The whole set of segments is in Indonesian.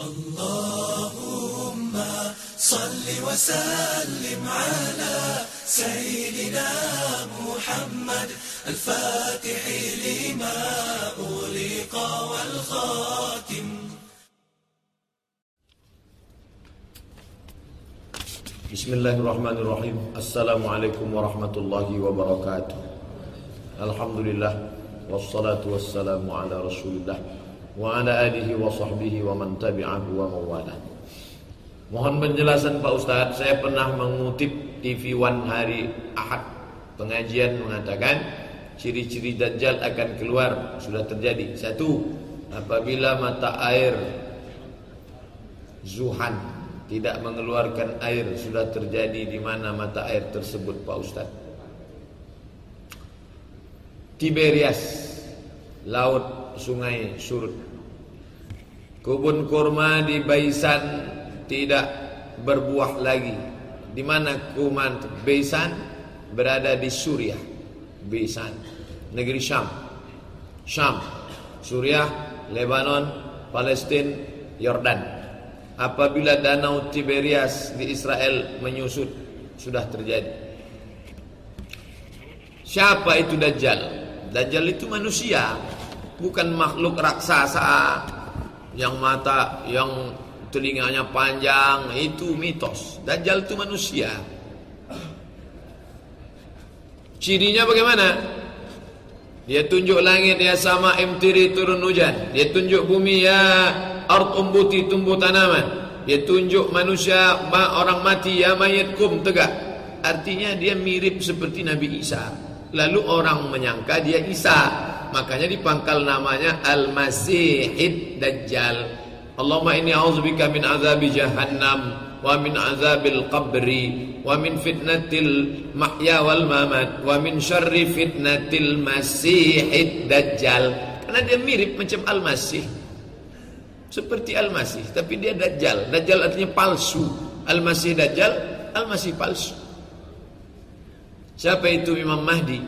اللهم صل وسلم على سيدنا محمد الفاتح لما أغلق والخاتم. بسم الله الرحمن الرحيم السلام عليكم ورحمة الله وبركاته الحمد لله والصلاة والسلام على رسول الله sahbihi wa man tabi'ahu wa mawala Mohon penjelasan Pak Ustadz Saya pernah mengutip TV One hari Ahad. Pengajian mengatakan Ciri-ciri Dajjal akan keluar. Sudah terjadi. Satu Apabila mata air Zuhan tidak mengeluarkan air sudah terjadi di mana mata air tersebut Pak Ustaz. Tiberias, laut sungai surut. Kebun kurma di Baisan tidak berbuah lagi. Di mana kuman Baisan berada di Suriah. Baisan, negeri Syam. Syam, Suriah, Lebanon, Palestina, Yordan apabila danau Tiberias di Israel menyusut sudah terjadi. Siapa itu Dajjal? Dajjal itu manusia, bukan makhluk raksasa yang mata yang telinganya panjang itu mitos. Dajjal itu manusia. Cirinya bagaimana? Dia tunjuk langit ya sama emtiri turun hujan. Dia tunjuk bumi ya ard umbuti tumbuh tanaman. Dia tunjuk manusia orang mati ya mayatkum tegak. Artinya dia mirip seperti Nabi Isa. Lalu orang menyangka dia Isa. Makanya dipangkal namanya Al-Masihid Dajjal. Allahumma inni a'udzubika min azabi jahannam wa min azabil qabri wa min fitnatil mahya wal mamat wa min syarri fitnatil masihid dajjal karena dia mirip macam al-masih seperti Al-Masih, tapi dia Dajjal. Dajjal artinya palsu. Al-Masih Dajjal, Al-Masih palsu. Siapa itu Imam Mahdi?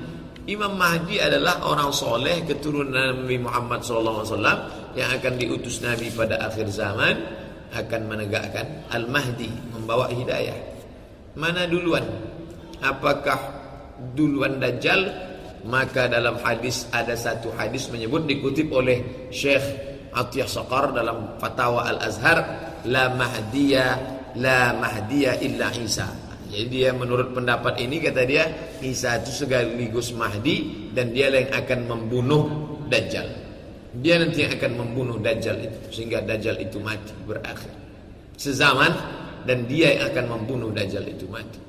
Imam Mahdi adalah orang soleh keturunan Nabi Muhammad SAW yang akan diutus Nabi pada akhir zaman akan menegakkan Al-Mahdi membawa hidayah. Mana duluan? Apakah duluan Dajjal? Maka dalam hadis ada satu hadis menyebut dikutip oleh Syekh Atiyah Saqar dalam Fatwa Al-Azhar la mahdiya la mahdiya illa Isa. Jadi dia menurut pendapat ini kata dia Isa itu sekaligus Mahdi dan dia yang akan membunuh Dajjal. Dia nanti yang akan membunuh Dajjal itu sehingga Dajjal itu mati berakhir. Sezaman dan dia yang akan membunuh Dajjal itu mati.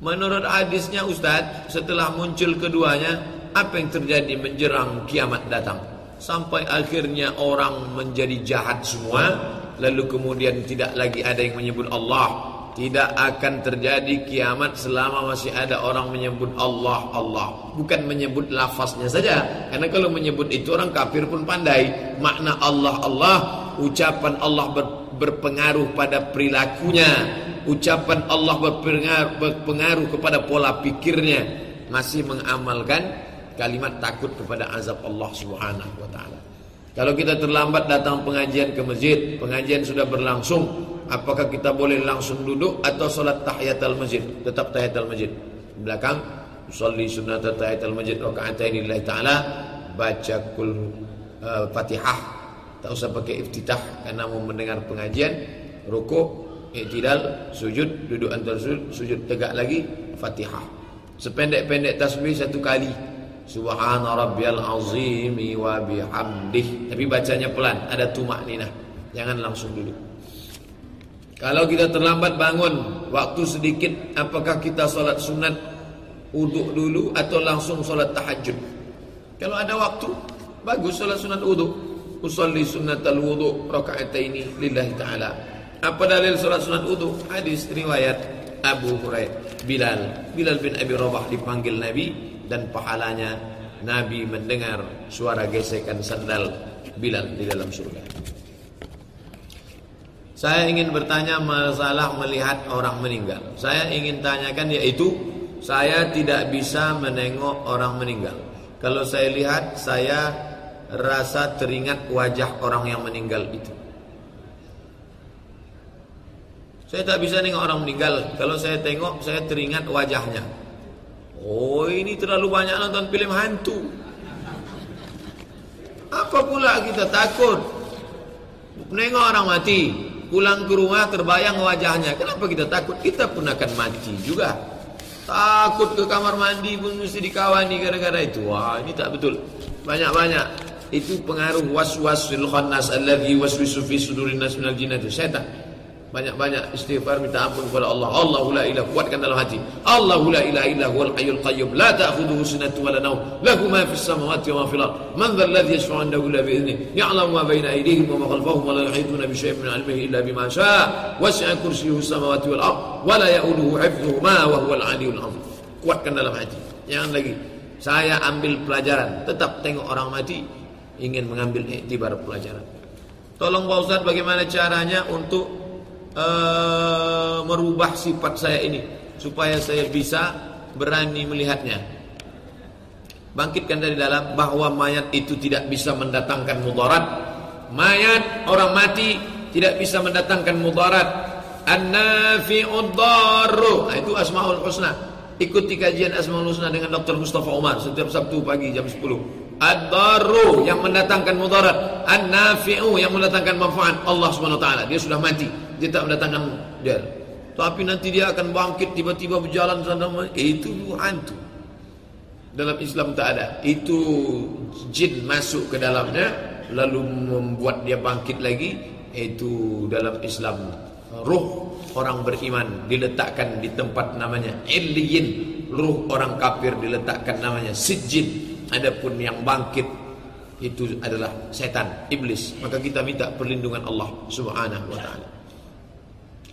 Menurut hadisnya Ustadz setelah muncul keduanya apa yang terjadi menjerang kiamat datang? sampai akhirnya orang menjadi jahat semua lalu kemudian tidak lagi ada yang menyebut Allah tidak akan terjadi kiamat selama masih ada orang menyebut Allah Allah. Bukan menyebut lafaznya saja. Karena kalau menyebut itu orang kafir pun pandai. Makna Allah Allah. Ucapan Allah ber, berpengaruh pada perilakunya. Ucapan Allah berpengaruh, berpengaruh kepada pola pikirnya. Masih mengamalkan kalimat takut kepada azab Allah Subhanahu wa taala. Kalau kita terlambat datang pengajian ke masjid, pengajian sudah berlangsung, apakah kita boleh langsung duduk atau salat tahiyatul masjid? Tetap tahiyatul masjid. Belakang usolli sunnat tahiyatul masjid raka'atain lillahi taala, baca kul uh, Fatihah. Tak usah pakai iftitah karena mau mendengar pengajian, rukuk, i'tidal, sujud, duduk antar sujud, sujud tegak lagi, Fatihah. Sependek-pendek tasbih satu kali Subhana rabbiyal azimi wa bihamdih. Tapi bacanya pelan, ada tumak nina. Jangan langsung duduk. Kalau kita terlambat bangun, waktu sedikit, apakah kita solat sunat uduk dulu atau langsung solat tahajud? Kalau ada waktu, bagus solat sunat uduk. Usalli sunnatal wudu raka'ataini lillahi ta'ala. Apa dalil solat sunat uduk? Hadis riwayat Abu Hurairah. Bilal, Bilal bin Abi Rabah dipanggil Nabi dan pahalanya Nabi mendengar suara gesekan sandal Bilal di dalam surga. Saya ingin bertanya masalah melihat orang meninggal. Saya ingin tanyakan yaitu saya tidak bisa menengok orang meninggal. Kalau saya lihat saya rasa teringat wajah orang yang meninggal itu. Saya tak bisa nengok orang meninggal. Kalau saya tengok, saya teringat wajahnya. Oh, ini terlalu banyak nonton film hantu. Apa pula kita takut? Nengok orang mati, pulang ke rumah terbayang wajahnya. Kenapa kita takut? Kita pun akan mati juga. Takut ke kamar mandi pun mesti dikawani gara-gara itu. Wah, ini tak betul. Banyak-banyak. Itu pengaruh was-wasil khannas alladhi waswisu fi sudurin nas minal jinnati syaitan. Banyak-banyak istighfar minta ampun kepada Allah. Allahu la ilaha kuatkan dalam hati. Allahu la ilaha illa huwal hayyul qayyum la ta'khudhuhu sinatun wa la nawm. Lahu ma fis samawati wa ma fil ard. Man dhal ladzi yashfa'u 'indahu illa bi idhnihi. Ya'lamu ma bayna aydihim wa ma khalfahum wa la yuhituna bi shay'in min 'ilmihi illa bima sha'a. Wasi'a kursiyyuhu samawati wal ard wa la ya'uduhu hifdhuhuma wa 'aliyyul 'azim. Kuatkan dalam hati. Jangan lagi saya ambil pelajaran, tetap tengok orang mati ingin mengambil iktibar pelajaran. Tolong Pak Ustaz bagaimana caranya untuk uh, merubah sifat saya ini supaya saya bisa berani melihatnya. Bangkitkan dari dalam bahwa mayat itu tidak bisa mendatangkan mudarat. Mayat orang mati tidak bisa mendatangkan mudarat. An-nafi'ud darru. Nah, itu Asmaul Husna. Ikuti kajian Asmaul Husna dengan Dr. Mustafa Umar setiap Sabtu pagi jam 10. Ad-darru yang mendatangkan mudarat, An-nafi'u yang mendatangkan manfaat Allah Subhanahu wa taala. Dia sudah mati, dia tak mendatangkan dia. Tapi nanti dia akan bangkit tiba-tiba berjalan sana itu hantu. Dalam Islam tak ada. Itu jin masuk ke dalamnya lalu membuat dia bangkit lagi. Itu dalam Islam ruh orang beriman diletakkan di tempat namanya illiyin. Ruh orang kafir diletakkan namanya sijin Adapun yang bangkit itu adalah setan, iblis. Maka kita minta perlindungan Allah Subhanahu wa taala.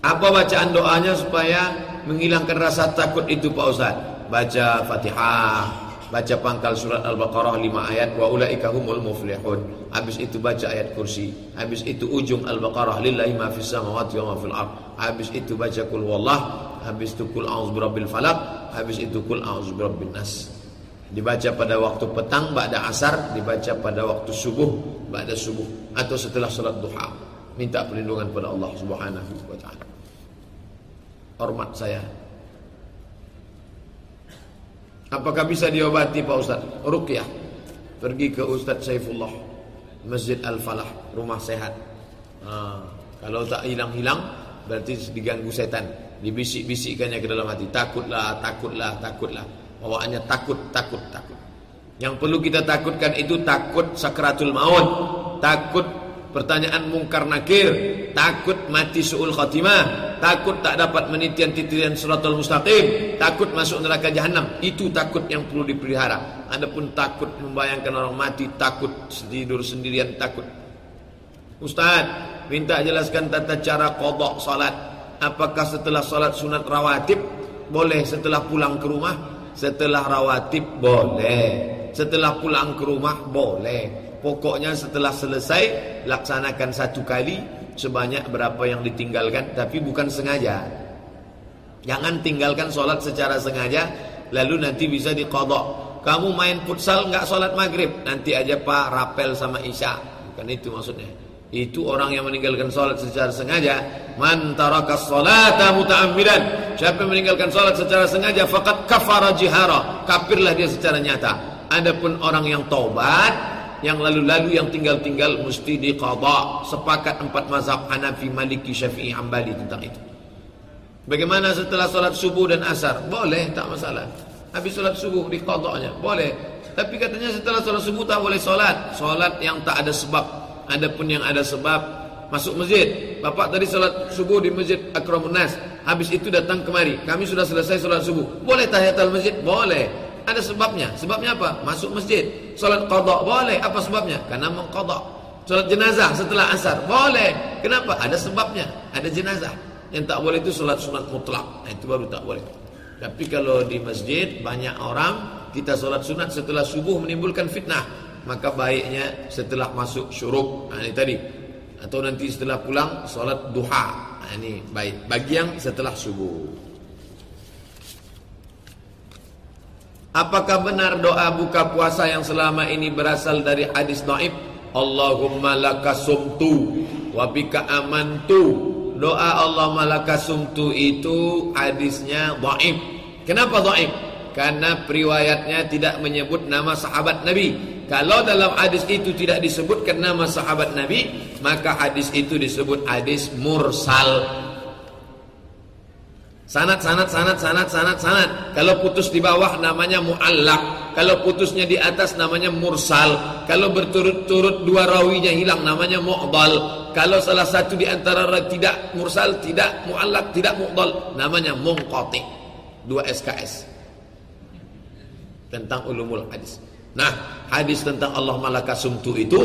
Apa bacaan doanya supaya menghilangkan rasa takut itu Pak Ustaz? Baca Fatihah, baca pangkal surat Al-Baqarah 5 ayat wa ulaika humul muflihun. Habis itu baca ayat kursi. Habis itu ujung Al-Baqarah lillahi ma fis samawati wa ma fil ard. Habis itu baca kul wallah, habis itu kul a'udzu birabbil falaq, habis itu kul a'udzu birabbin nas. Dibaca pada waktu petang Ba'da asar Dibaca pada waktu subuh Ba'da subuh Atau setelah salat duha Minta perlindungan pada Allah subhanahu wa ta'ala Hormat saya. Apakah bisa diobati Pak Ustaz? Ruqyah. Pergi ke Ustaz Saifullah Masjid Al-Falah Rumah sehat. Ha, Kalau tak hilang-hilang Berarti diganggu setan. Dibisik-bisikkannya ke dalam hati. Takutlah, takutlah, takutlah. Bawaannya takut, takut, takut. Yang perlu kita takutkan itu takut sakratul maut, takut pertanyaan mungkar nakir, takut mati suul khatimah, takut tak dapat menitian titian suratul mustaqim, takut masuk neraka jahanam. Itu takut yang perlu dipelihara. Adapun takut membayangkan orang mati, takut tidur sendirian, takut. Ustaz, minta jelaskan tata cara kodok salat. Apakah setelah salat sunat rawatib boleh setelah pulang ke rumah? Setelah rawatib boleh Setelah pulang ke rumah boleh Pokoknya setelah selesai Laksanakan satu kali Sebanyak berapa yang ditinggalkan. Tapi bukan sengaja. Jangan tinggalkan solat secara sengaja Lalu nanti bisa dikodok Kamu main futsal nggak solat maghrib. Nanti aja pak rapel sama isya. Bukan itu maksudnya. Itu orang yang meninggalkan salat secara sengaja. Man taraka salata muta'ammidan. Siapa yang meninggalkan salat secara sengaja faqad kafara jihara. Kafirlah dia secara nyata. Adapun orang yang taubat yang lalu-lalu yang tinggal-tinggal mesti diqada sepakat empat mazhab Hanafi Maliki Syafi'i Hambali tentang itu bagaimana setelah salat subuh dan asar boleh tak masalah habis salat subuh diqadanya boleh tapi katanya setelah salat subuh tak boleh salat salat yang tak ada sebab Adapun yang ada sebab masuk masjid. Bapak tadi salat subuh di masjid Akramun Nas. Habis itu datang kemari. Kami sudah selesai salat subuh. Boleh tahiyatul masjid? Boleh. Ada sebabnya. Sebabnya apa? Masuk masjid. Salat qada boleh. Apa sebabnya? Karena mengqada. Salat jenazah setelah asar boleh. Kenapa? Ada sebabnya. Ada jenazah. Yang tak boleh itu salat sunat mutlak. Nah, itu baru tak boleh. Tapi kalau di masjid banyak orang kita salat sunat setelah subuh menimbulkan fitnah maka baiknya setelah masuk syuruk nah, ini tadi atau nanti setelah pulang solat duha nah, ini baik bagi yang setelah subuh apakah benar doa buka puasa yang selama ini berasal dari hadis dhaif Allahumma laka sumtu amantu doa Allah malakasumtu itu hadisnya dhaif. Kenapa dhaif? Karena periwayatnya tidak menyebut nama sahabat Nabi. Kalau dalam hadis itu tidak disebutkan nama sahabat Nabi, maka hadis itu disebut hadis mursal. Sanat, sanat, sanat, sanat, sanat, sanat. Kalau putus di bawah namanya muallak. Kalau putusnya di atas namanya mursal. Kalau berturut-turut dua rawinya hilang namanya mu'dal. Kalau salah satu di antara tidak mursal, tidak muallak, tidak mu'dal, namanya munqati. Dua SKS tentang ulumul hadis. Nah, hadis tentang Allah malaka sumtu itu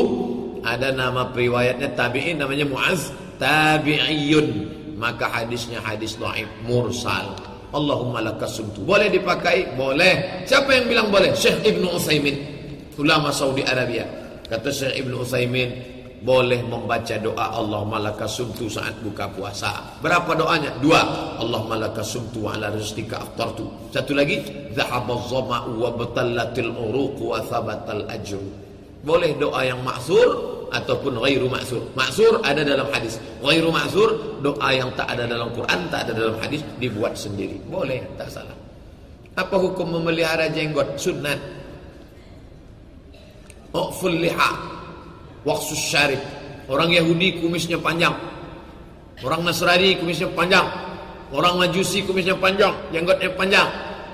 ada nama periwayatnya tabi'in namanya Muaz tabi'iyun. Maka hadisnya hadis dhaif mursal. Allahumma lakasumtu. Boleh dipakai? Boleh. Siapa yang bilang boleh? Syekh Ibnu Utsaimin, ulama Saudi Arabia. Kata Syekh Ibnu Utsaimin, boleh membaca doa Allahumma lakasumtu saat buka puasa. Berapa doanya? Dua. Allahumma lakasumtu wa ala rizqika aftartu. Satu lagi, dhahabaz zama'u wa batallatil uruq wa thabatal ajru. Boleh doa yang maksur ataupun ghairu maksur. Maksur ada dalam hadis. Ghairu maksur doa yang tak ada dalam Quran, tak ada dalam hadis dibuat sendiri. Boleh, tak salah. Apa hukum memelihara jenggot? Sunnah. Uqful liha Waqsus syarif Orang Yahudi kumisnya panjang Orang Nasrani kumisnya panjang Orang Majusi kumisnya panjang Jenggotnya panjang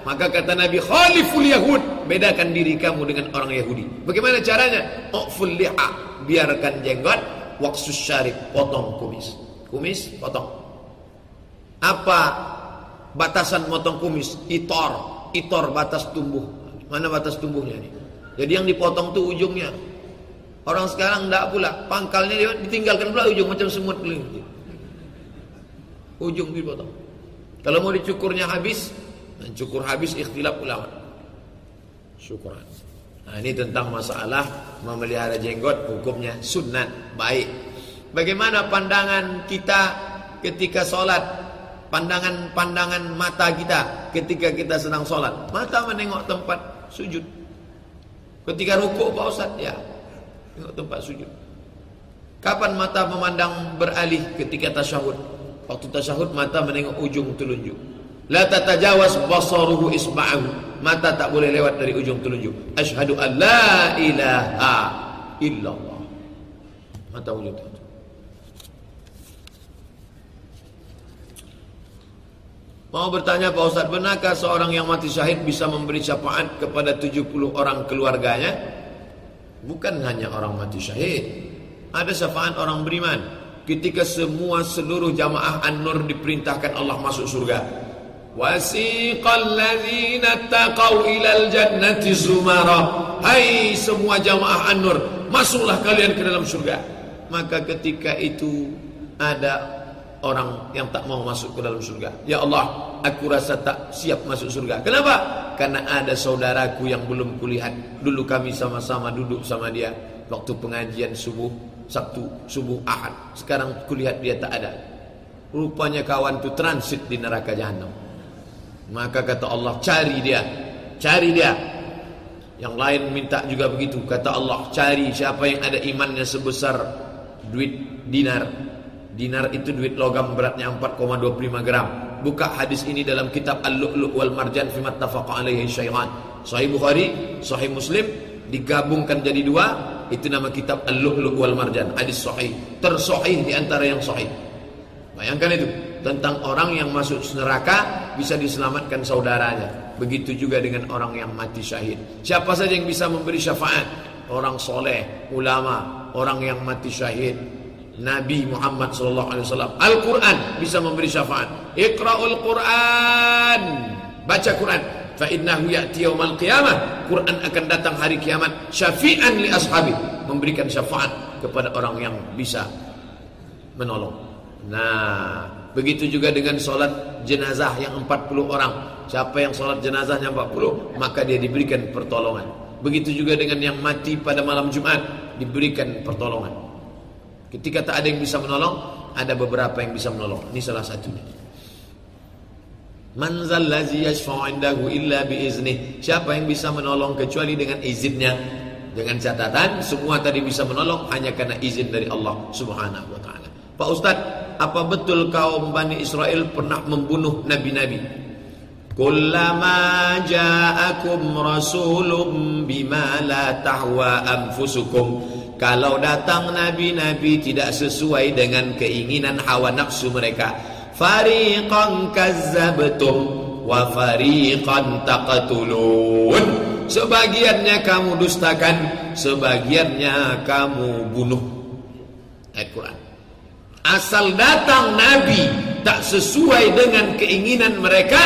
Maka kata Nabi Khaliful Yahud Bedakan diri kamu dengan orang Yahudi Bagaimana caranya? Uqful liha Biarkan jenggot Waqsus syarif Potong kumis Kumis potong Apa batasan potong kumis? Itor Itor batas tumbuh Mana batas tumbuhnya ini? Jadi yang dipotong tuh ujungnya Orang sekarang tidak pula. Pangkalnya ditinggalkan pula ujung macam semut beling. Ujung dipotong. Kalau mau dicukurnya habis, dan cukur habis ikhtilaf ulama. Syukuran. Nah, ini tentang masalah memelihara jenggot hukumnya sunat baik. Bagaimana pandangan kita ketika sholat? Pandangan-pandangan mata kita ketika kita sedang sholat. Mata menengok tempat sujud. Ketika rukuk Pak Ustaz, ya Tengok tempat sujud. Kapan mata memandang beralih ketika tasyahud? Waktu tasyahud mata menengok ujung telunjuk. La tatajawaz basaruhu isba'ahu. Mata tak boleh lewat dari ujung telunjuk. Ashhadu an la ilaha illallah. Mata ujung telunjuk. Mau bertanya Pak Ustaz, benarkah seorang yang mati syahid bisa memberi syafaat kepada 70 orang keluarganya? Bukan hanya orang mati syahid Ada syafaat orang beriman Ketika semua seluruh jamaah An-Nur diperintahkan Allah masuk surga Wasiqal ladhina taqaw ilal jannati zumara Hai semua jamaah An-Nur Masuklah kalian ke dalam surga Maka ketika itu ada orang yang tak mau masuk ke dalam surga. Ya Allah, aku rasa tak siap masuk surga. Kenapa? Karena ada saudaraku yang belum kulihat. Dulu kami sama-sama duduk sama dia waktu pengajian subuh Sabtu, subuh Ahad. Sekarang kulihat dia tak ada. Rupanya kawan itu transit di neraka jahanam. Maka kata Allah, cari dia. Cari dia. Yang lain minta juga begitu. Kata Allah, cari siapa yang ada imannya sebesar duit dinar Dinar itu duit logam beratnya 4,25 gram. Buka hadis ini dalam kitab Al-Lu'lu' wal Marjan fi mattafaqa alaihi syai'an. Sahih Bukhari, Sahih Muslim digabungkan jadi dua, itu nama kitab Al-Lu'lu' wal Marjan. Hadis sahih, tersahih di antara yang sahih. Bayangkan itu tentang orang yang masuk neraka bisa diselamatkan saudaranya. Begitu juga dengan orang yang mati syahid. Siapa saja yang bisa memberi syafaat? Orang soleh, ulama, orang yang mati syahid, Nabi Muhammad wasallam. Al-Qur'an bisa memberi syafaat. Iqra'ul Qur'an. Baca Quran. Fa innahu ya'ti yaumal qiyamah. Quran akan datang hari kiamat syafi'an li ashabi, memberikan syafaat kepada orang yang bisa menolong. Nah, begitu juga dengan solat jenazah yang 40 orang. Siapa yang solat jenazahnya 40, maka dia diberikan pertolongan. Begitu juga dengan yang mati pada malam Jumat, diberikan pertolongan. Ketika tak ada yang bisa menolong, ada beberapa yang bisa menolong. Ini salah satunya. Man zallazi yashfa'u indahu illa biiznih. Siapa yang bisa menolong kecuali dengan izinnya? Dengan catatan semua tadi bisa menolong hanya karena izin dari Allah Subhanahu wa taala. Pak Ustadz, apa betul kaum Bani Israel pernah membunuh nabi-nabi? Kullama ja'akum rasulun bima la tahwa anfusukum. Kalau datang nabi-nabi tidak sesuai dengan keinginan hawa nafsu mereka, fariqan kazzabtum wa fariqan taqtulun. Sebagiannya kamu dustakan, sebagiannya kamu bunuh. Ayat Quran. Asal datang nabi tak sesuai dengan keinginan mereka,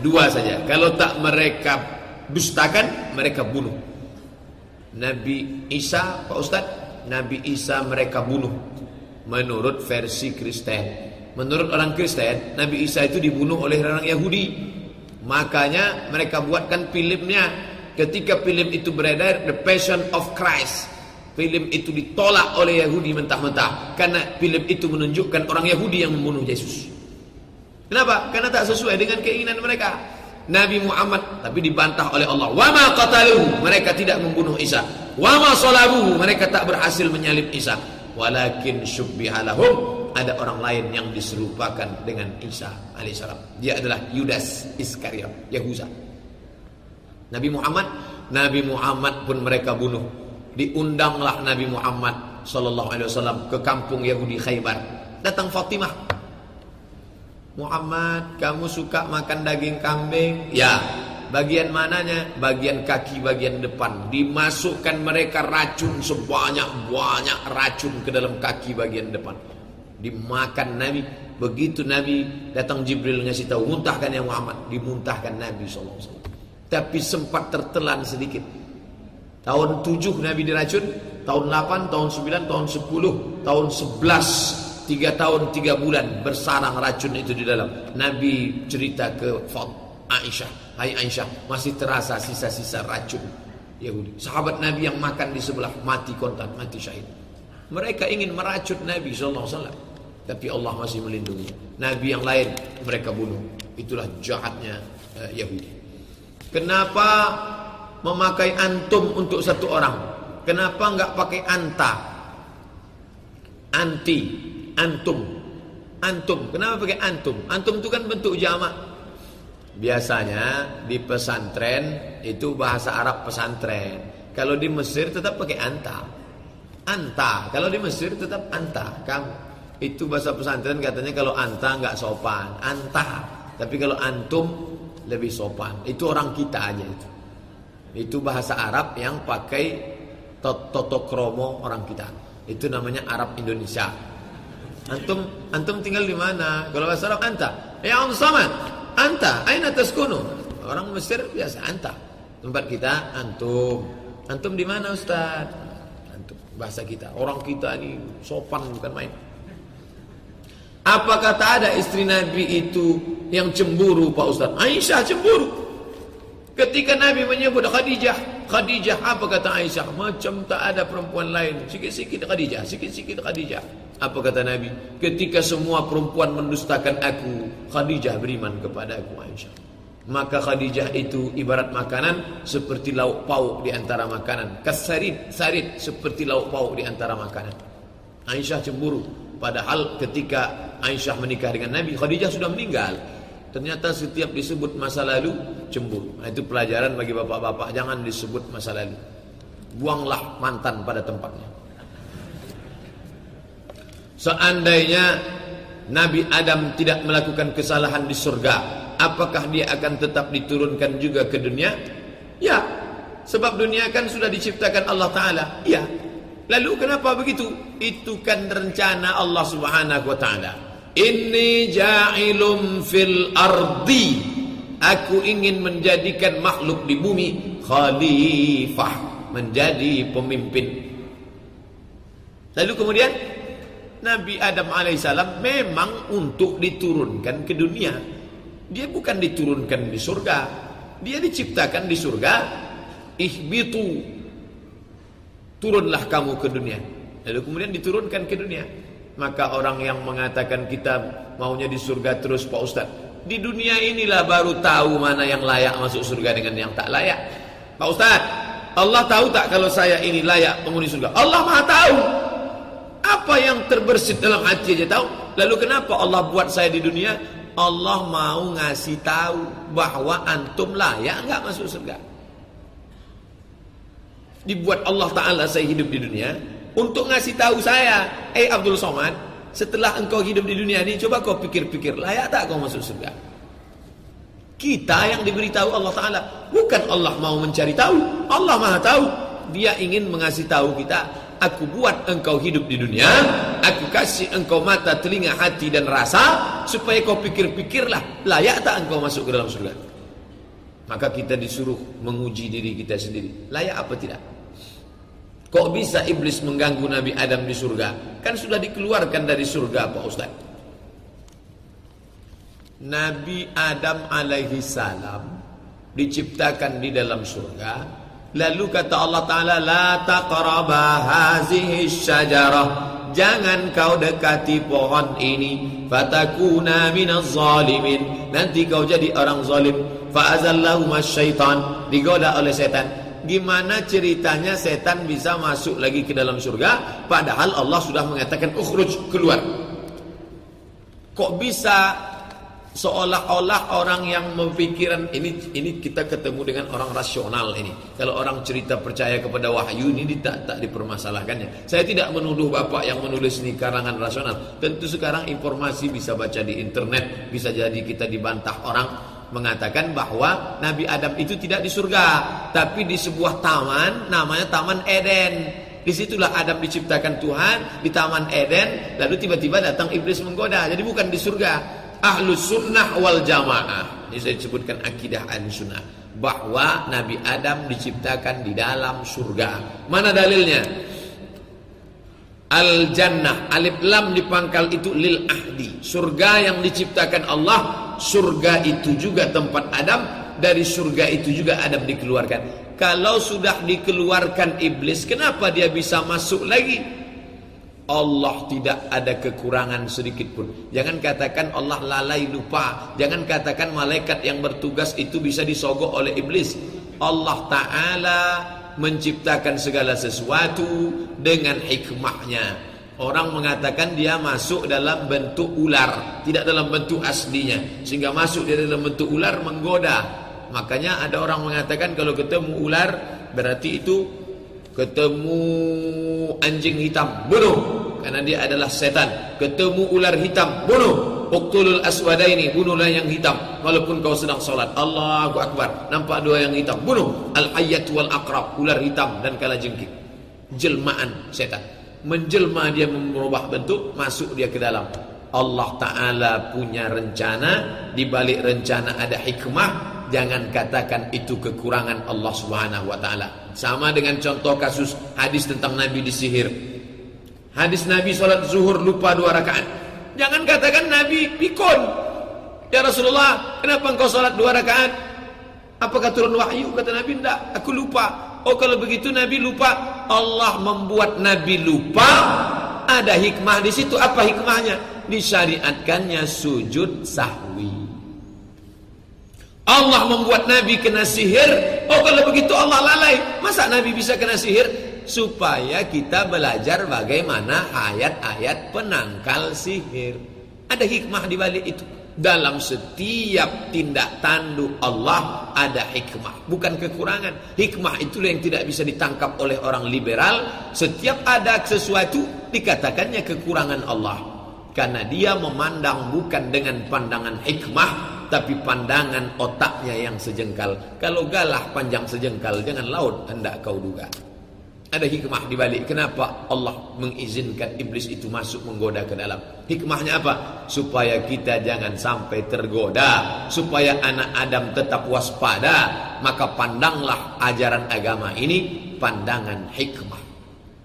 dua saja. Kalau tak mereka dustakan, mereka bunuh. Nabi Isa, Pak Ustaz, Nabi Isa mereka bunuh menurut versi Kristen. Menurut orang Kristen, Nabi Isa itu dibunuh oleh orang Yahudi. Makanya mereka buatkan filmnya. Ketika film itu beredar, The Passion of Christ. Film itu ditolak oleh Yahudi mentah-mentah karena film itu menunjukkan orang Yahudi yang membunuh Yesus. Kenapa? Karena tak sesuai dengan keinginan mereka. Nabi Muhammad tapi dibantah oleh Allah. Wa ma qataluhu, mereka tidak membunuh Isa. Wa ma salabuhu, mereka tak berhasil menyalib Isa. Walakin syubbiha lahum, ada orang lain yang diserupakan dengan Isa alaihissalam. Dia adalah Yudas Iskariot, Yahuza. Nabi Muhammad, Nabi Muhammad pun mereka bunuh diundanglah Nabi Muhammad sallallahu alaihi wasallam ke kampung Yahudi Khaybar. Datang Fatimah. Muhammad, kamu suka makan daging kambing? Ya. Bagian mananya? Bagian kaki bagian depan. Dimasukkan mereka racun sebanyak-banyak racun ke dalam kaki bagian depan. Dimakan Nabi. Begitu Nabi datang Jibril ngasih tahu, muntahkan ya Muhammad. Dimuntahkan Nabi wasallam. Tapi sempat tertelan sedikit Tahun 7 Nabi diracun, tahun 8, tahun 9, tahun 10, tahun 11 Tiga tahun tiga bulan bersarang racun itu di dalam. Nabi cerita ke Fat Aisyah. Hai Aisyah masih terasa sisa-sisa racun Yahudi. Sahabat Nabi yang makan di sebelah mati kontak mati syahid. Mereka ingin meracun Nabi SAW Tapi Allah masih melindungi. Nabi yang lain mereka bunuh. Itulah jahatnya uh, Yahudi. Kenapa memakai antum untuk satu orang. Kenapa enggak pakai anta? Anti, antum. Antum. Kenapa pakai antum? Antum itu kan bentuk jamak. Biasanya di pesantren itu bahasa Arab pesantren. Kalau di Mesir tetap pakai anta. Anta. Kalau di Mesir tetap anta. Kamu. Itu bahasa pesantren katanya kalau anta enggak sopan. Anta. Tapi kalau antum lebih sopan. Itu orang kita aja itu. Itu bahasa Arab yang pakai toto kromo orang kita. Itu namanya Arab Indonesia. Antum antum tinggal di mana? Kalau bahasa Arab anta. Ya Allah sama. Anta, aina taskunu? Orang Mesir biasa anta. Tempat kita antum. Antum di mana Ustaz? Antum bahasa kita. Orang kita ini sopan bukan main. Apa kata ada istri Nabi itu yang cemburu Pak Ustaz? Aisyah cemburu. Ketika Nabi menyebut Khadijah, Khadijah apa kata Aisyah? Macam tak ada perempuan lain. Sikit-sikit Khadijah, sikit-sikit Khadijah. Apa kata Nabi? Ketika semua perempuan mendustakan aku, Khadijah beriman kepada aku Aisyah. Maka Khadijah itu ibarat makanan seperti lauk pauk di antara makanan. Kasarit, sarit seperti lauk pauk di antara makanan. Aisyah cemburu. Padahal ketika Aisyah menikah dengan Nabi, Khadijah sudah meninggal. Ternyata setiap disebut masa lalu cemburu. Nah, itu pelajaran bagi bapak-bapak. Jangan disebut masa lalu. Buanglah mantan pada tempatnya. Seandainya Nabi Adam tidak melakukan kesalahan di surga, apakah dia akan tetap diturunkan juga ke dunia? Ya, sebab dunia kan sudah diciptakan Allah Ta'ala. Ya, lalu kenapa begitu? Itu kan rencana Allah Subhanahu Wa Ta'ala. Inni ja'ilum fil ardi. Aku ingin menjadikan makhluk di bumi Khalifah Menjadi pemimpin. Lalu kemudian Nabi Adam AS memang untuk diturunkan ke dunia. Dia bukan diturunkan di surga Dia diciptakan di surga. Ihbitu Turunlah kamu ke dunia. Lalu kemudian diturunkan ke dunia maka orang yang mengatakan kita maunya di surga terus Pak Ustaz. Di dunia inilah baru tahu mana yang layak masuk surga dengan yang tak layak. Pak Ustaz, Allah tahu tak kalau saya ini layak penghuni surga? Allah Maha tahu. Apa yang terbersit dalam hati aja tahu. Lalu kenapa Allah buat saya di dunia? Allah mau ngasih tahu bahwa antum layak enggak masuk surga. Dibuat Allah Ta'ala saya hidup di dunia untuk ngasih tahu saya, eh Abdul Somad, setelah engkau hidup di dunia ini, coba kau pikir-pikir, layak tak kau masuk surga? Kita yang diberitahu Allah Ta'ala, bukan Allah mau mencari tahu, Allah maha tahu. Dia ingin mengasih tahu kita, aku buat engkau hidup di dunia, aku kasih engkau mata, telinga, hati dan rasa, supaya kau pikir-pikirlah, layak tak engkau masuk ke dalam surga? Maka kita disuruh menguji diri kita sendiri, layak apa tidak? Kok bisa iblis mengganggu Nabi Adam di surga? Kan sudah dikeluarkan dari surga Pak Ustaz. Nabi Adam alaihi salam diciptakan di dalam surga. Lalu kata Allah Ta'ala La taqraba hazihi syajarah Jangan kau dekati pohon ini Fatakuna minaz zalimin Nanti kau jadi orang zalim Fa'azallahu syaitan Digoda oleh setan Gimana ceritanya setan bisa masuk lagi ke dalam surga Padahal Allah sudah mengatakan Ukhruj keluar Kok bisa Seolah-olah orang yang mempikiran ini ini kita ketemu dengan orang rasional ini. Kalau orang cerita percaya kepada wahyu ini tak tak dipermasalahkannya. Saya tidak menuduh bapak yang menulis ini karangan rasional. Tentu sekarang informasi bisa baca di internet, bisa jadi kita dibantah orang mengatakan bahwa Nabi Adam itu tidak di surga, tapi di sebuah taman namanya Taman Eden. Di situlah Adam diciptakan Tuhan di Taman Eden, lalu tiba-tiba datang iblis menggoda. Jadi bukan di surga. Ahlus sunnah wal jamaah. Ini saya sebutkan akidah an sunnah. Bahwa Nabi Adam diciptakan di dalam surga. Mana dalilnya? Al jannah alif lam di pangkal itu lil ahdi. Surga yang diciptakan Allah surga itu juga tempat Adam dari surga itu juga Adam dikeluarkan. Kalau sudah dikeluarkan iblis kenapa dia bisa masuk lagi? Allah tidak ada kekurangan sedikit pun. Jangan katakan Allah lalai lupa. Jangan katakan malaikat yang bertugas itu bisa disogok oleh iblis. Allah Ta'ala menciptakan segala sesuatu dengan hikmahnya Orang mengatakan dia masuk dalam bentuk ular, tidak dalam bentuk aslinya. Sehingga masuk dia dalam bentuk ular menggoda. Makanya ada orang mengatakan kalau ketemu ular berarti itu ketemu anjing hitam, bunuh. Karena dia adalah setan. Ketemu ular hitam, bunuh. Uqtulul aswadaini, bunuhlah yang hitam walaupun kau sedang salat. Allahu akbar. Nampak dua yang hitam, bunuh. Al-hayyat wal aqrab, ular hitam dan kala jengking. Jelmaan setan menjelma dia merubah bentuk masuk dia ke dalam. Allah Ta'ala punya rencana di balik rencana ada hikmah jangan katakan itu kekurangan Allah Subhanahu Wa Ta'ala. Sama dengan contoh kasus hadis tentang Nabi disihir hadis Nabi sholat zuhur lupa dua rakaat. Jangan katakan Nabi pikun. Ya Rasulullah kenapa engkau sholat dua rakaat? Apakah turun wahyu? Kata Nabi tidak aku lupa Oh kalau begitu Nabi lupa. Allah membuat Nabi lupa. Ada hikmah di situ. Apa hikmahnya? Disyariatkannya sujud sahwi. Allah membuat Nabi kena sihir. Oh kalau begitu Allah lalai. Masa Nabi bisa kena sihir? Supaya kita belajar bagaimana ayat-ayat penangkal sihir. Ada hikmah di balik itu dalam setiap tindak tanduk Allah ada hikmah, bukan kekurangan. Hikmah itulah yang tidak bisa ditangkap oleh orang liberal. Setiap ada sesuatu dikatakannya kekurangan Allah. Karena dia memandang bukan dengan pandangan hikmah, tapi pandangan otaknya yang sejengkal. Kalau galah panjang sejengkal, jangan laut hendak kau duga. Ada hikmah di balik. Kenapa Allah mengizinkan iblis itu masuk menggoda ke dalam? Hikmahnya apa? Supaya kita jangan sampai tergoda. Supaya anak Adam tetap waspada. Maka pandanglah ajaran agama ini pandangan hikmah.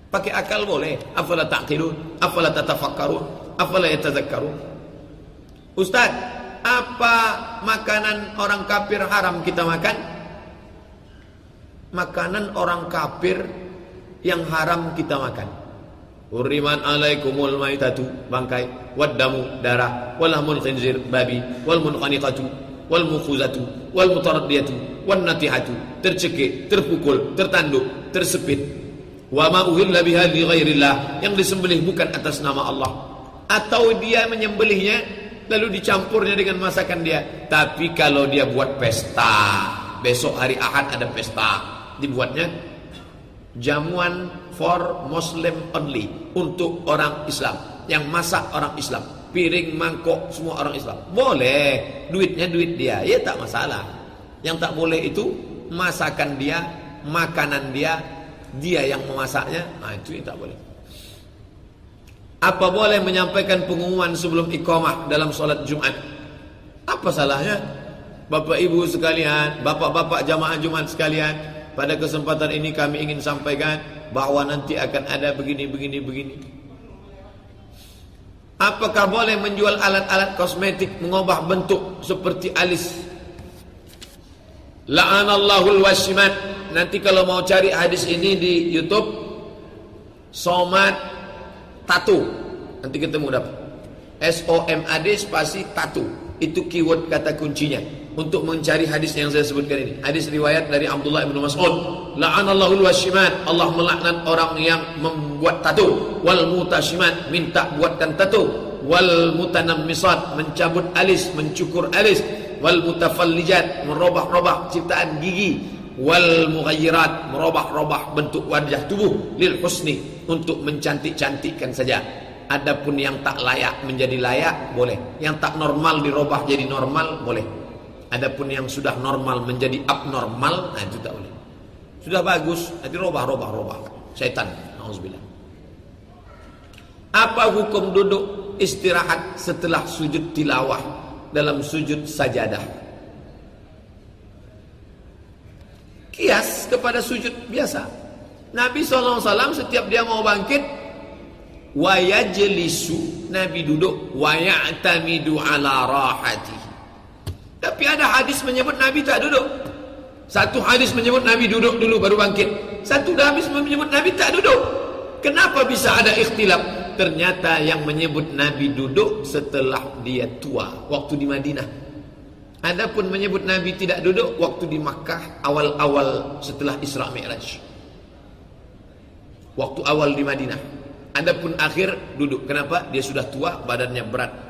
Pakai akal boleh. Afala ta'qilun? Afala tatafakkarun? Afala yatazakkarun? Ustaz, apa makanan orang kafir haram kita makan? Makanan orang kafir yang haram kita makan. Uriman alaikumul maitatu bangkai waddamu darah wal lahmul khinzir babi wal munqaniqatu wal mukhuzatu wal tercekik terpukul tertanduk tersepit Wa ma uhilla biha li ghairillah. Yang disembelih bukan atas nama Allah. Atau dia menyembelihnya lalu dicampurnya dengan masakan dia. Tapi kalau dia buat pesta, besok hari Ahad ada pesta, dibuatnya jamuan for Muslim only untuk orang Islam. Yang masak orang Islam. Piring mangkok semua orang Islam. Boleh. Duitnya duit dia. Ya tak masalah. Yang tak boleh itu masakan dia makanan dia dia yang memasaknya. Nah itu yang tak boleh. Apa boleh menyampaikan pengumuman sebelum iqamah dalam solat Jumat? Apa salahnya? Bapak Ibu sekalian Bapak-bapak jamaah Jumat sekalian pada kesempatan ini kami ingin sampaikan bahwa nanti akan ada begini begini begini. Apakah boleh menjual alat-alat kosmetik mengubah bentuk seperti alis? La'anallahul wasimat. Nanti kalau mau cari hadis ini di YouTube Somat Tatu. Nanti ketemu dapat. S O M A D spasi tatu. Itu keyword kata kuncinya untuk mencari hadis yang saya sebutkan ini. Hadis riwayat dari Abdullah bin Mas'ud. La'anallahu wasyimat. Allah melaknat orang yang membuat tato. Wal mutasyimat minta buatkan tato. Wal mutanammisat mencabut alis, mencukur alis. Wal mutafallijat merubah-rubah ciptaan gigi. Wal mughayyirat merubah-rubah bentuk wajah tubuh lil husni untuk mencantik-cantikkan saja. Adapun yang tak layak menjadi layak boleh. Yang tak normal dirubah jadi normal boleh. Adapun yang sudah normal menjadi abnormal, nah itu tak boleh. Sudah bagus, nanti robah, robah, robah. Syaitan, nauzubillah. Apa hukum duduk istirahat setelah sujud tilawah dalam sujud sajadah? Kias kepada sujud biasa. Nabi SAW setiap dia mau bangkit wayajlisu Nabi duduk wayatamidu ala rahati tapi ada hadis menyebut Nabi tak duduk. Satu hadis menyebut Nabi duduk dulu baru bangkit. Satu hadis menyebut Nabi tak duduk. Kenapa bisa ada ikhtilaf? Ternyata yang menyebut Nabi duduk setelah dia tua waktu di Madinah. Adapun menyebut Nabi tidak duduk waktu di Makkah awal-awal setelah Isra Mi'raj. Waktu awal di Madinah. Adapun akhir duduk. Kenapa? Dia sudah tua, badannya berat.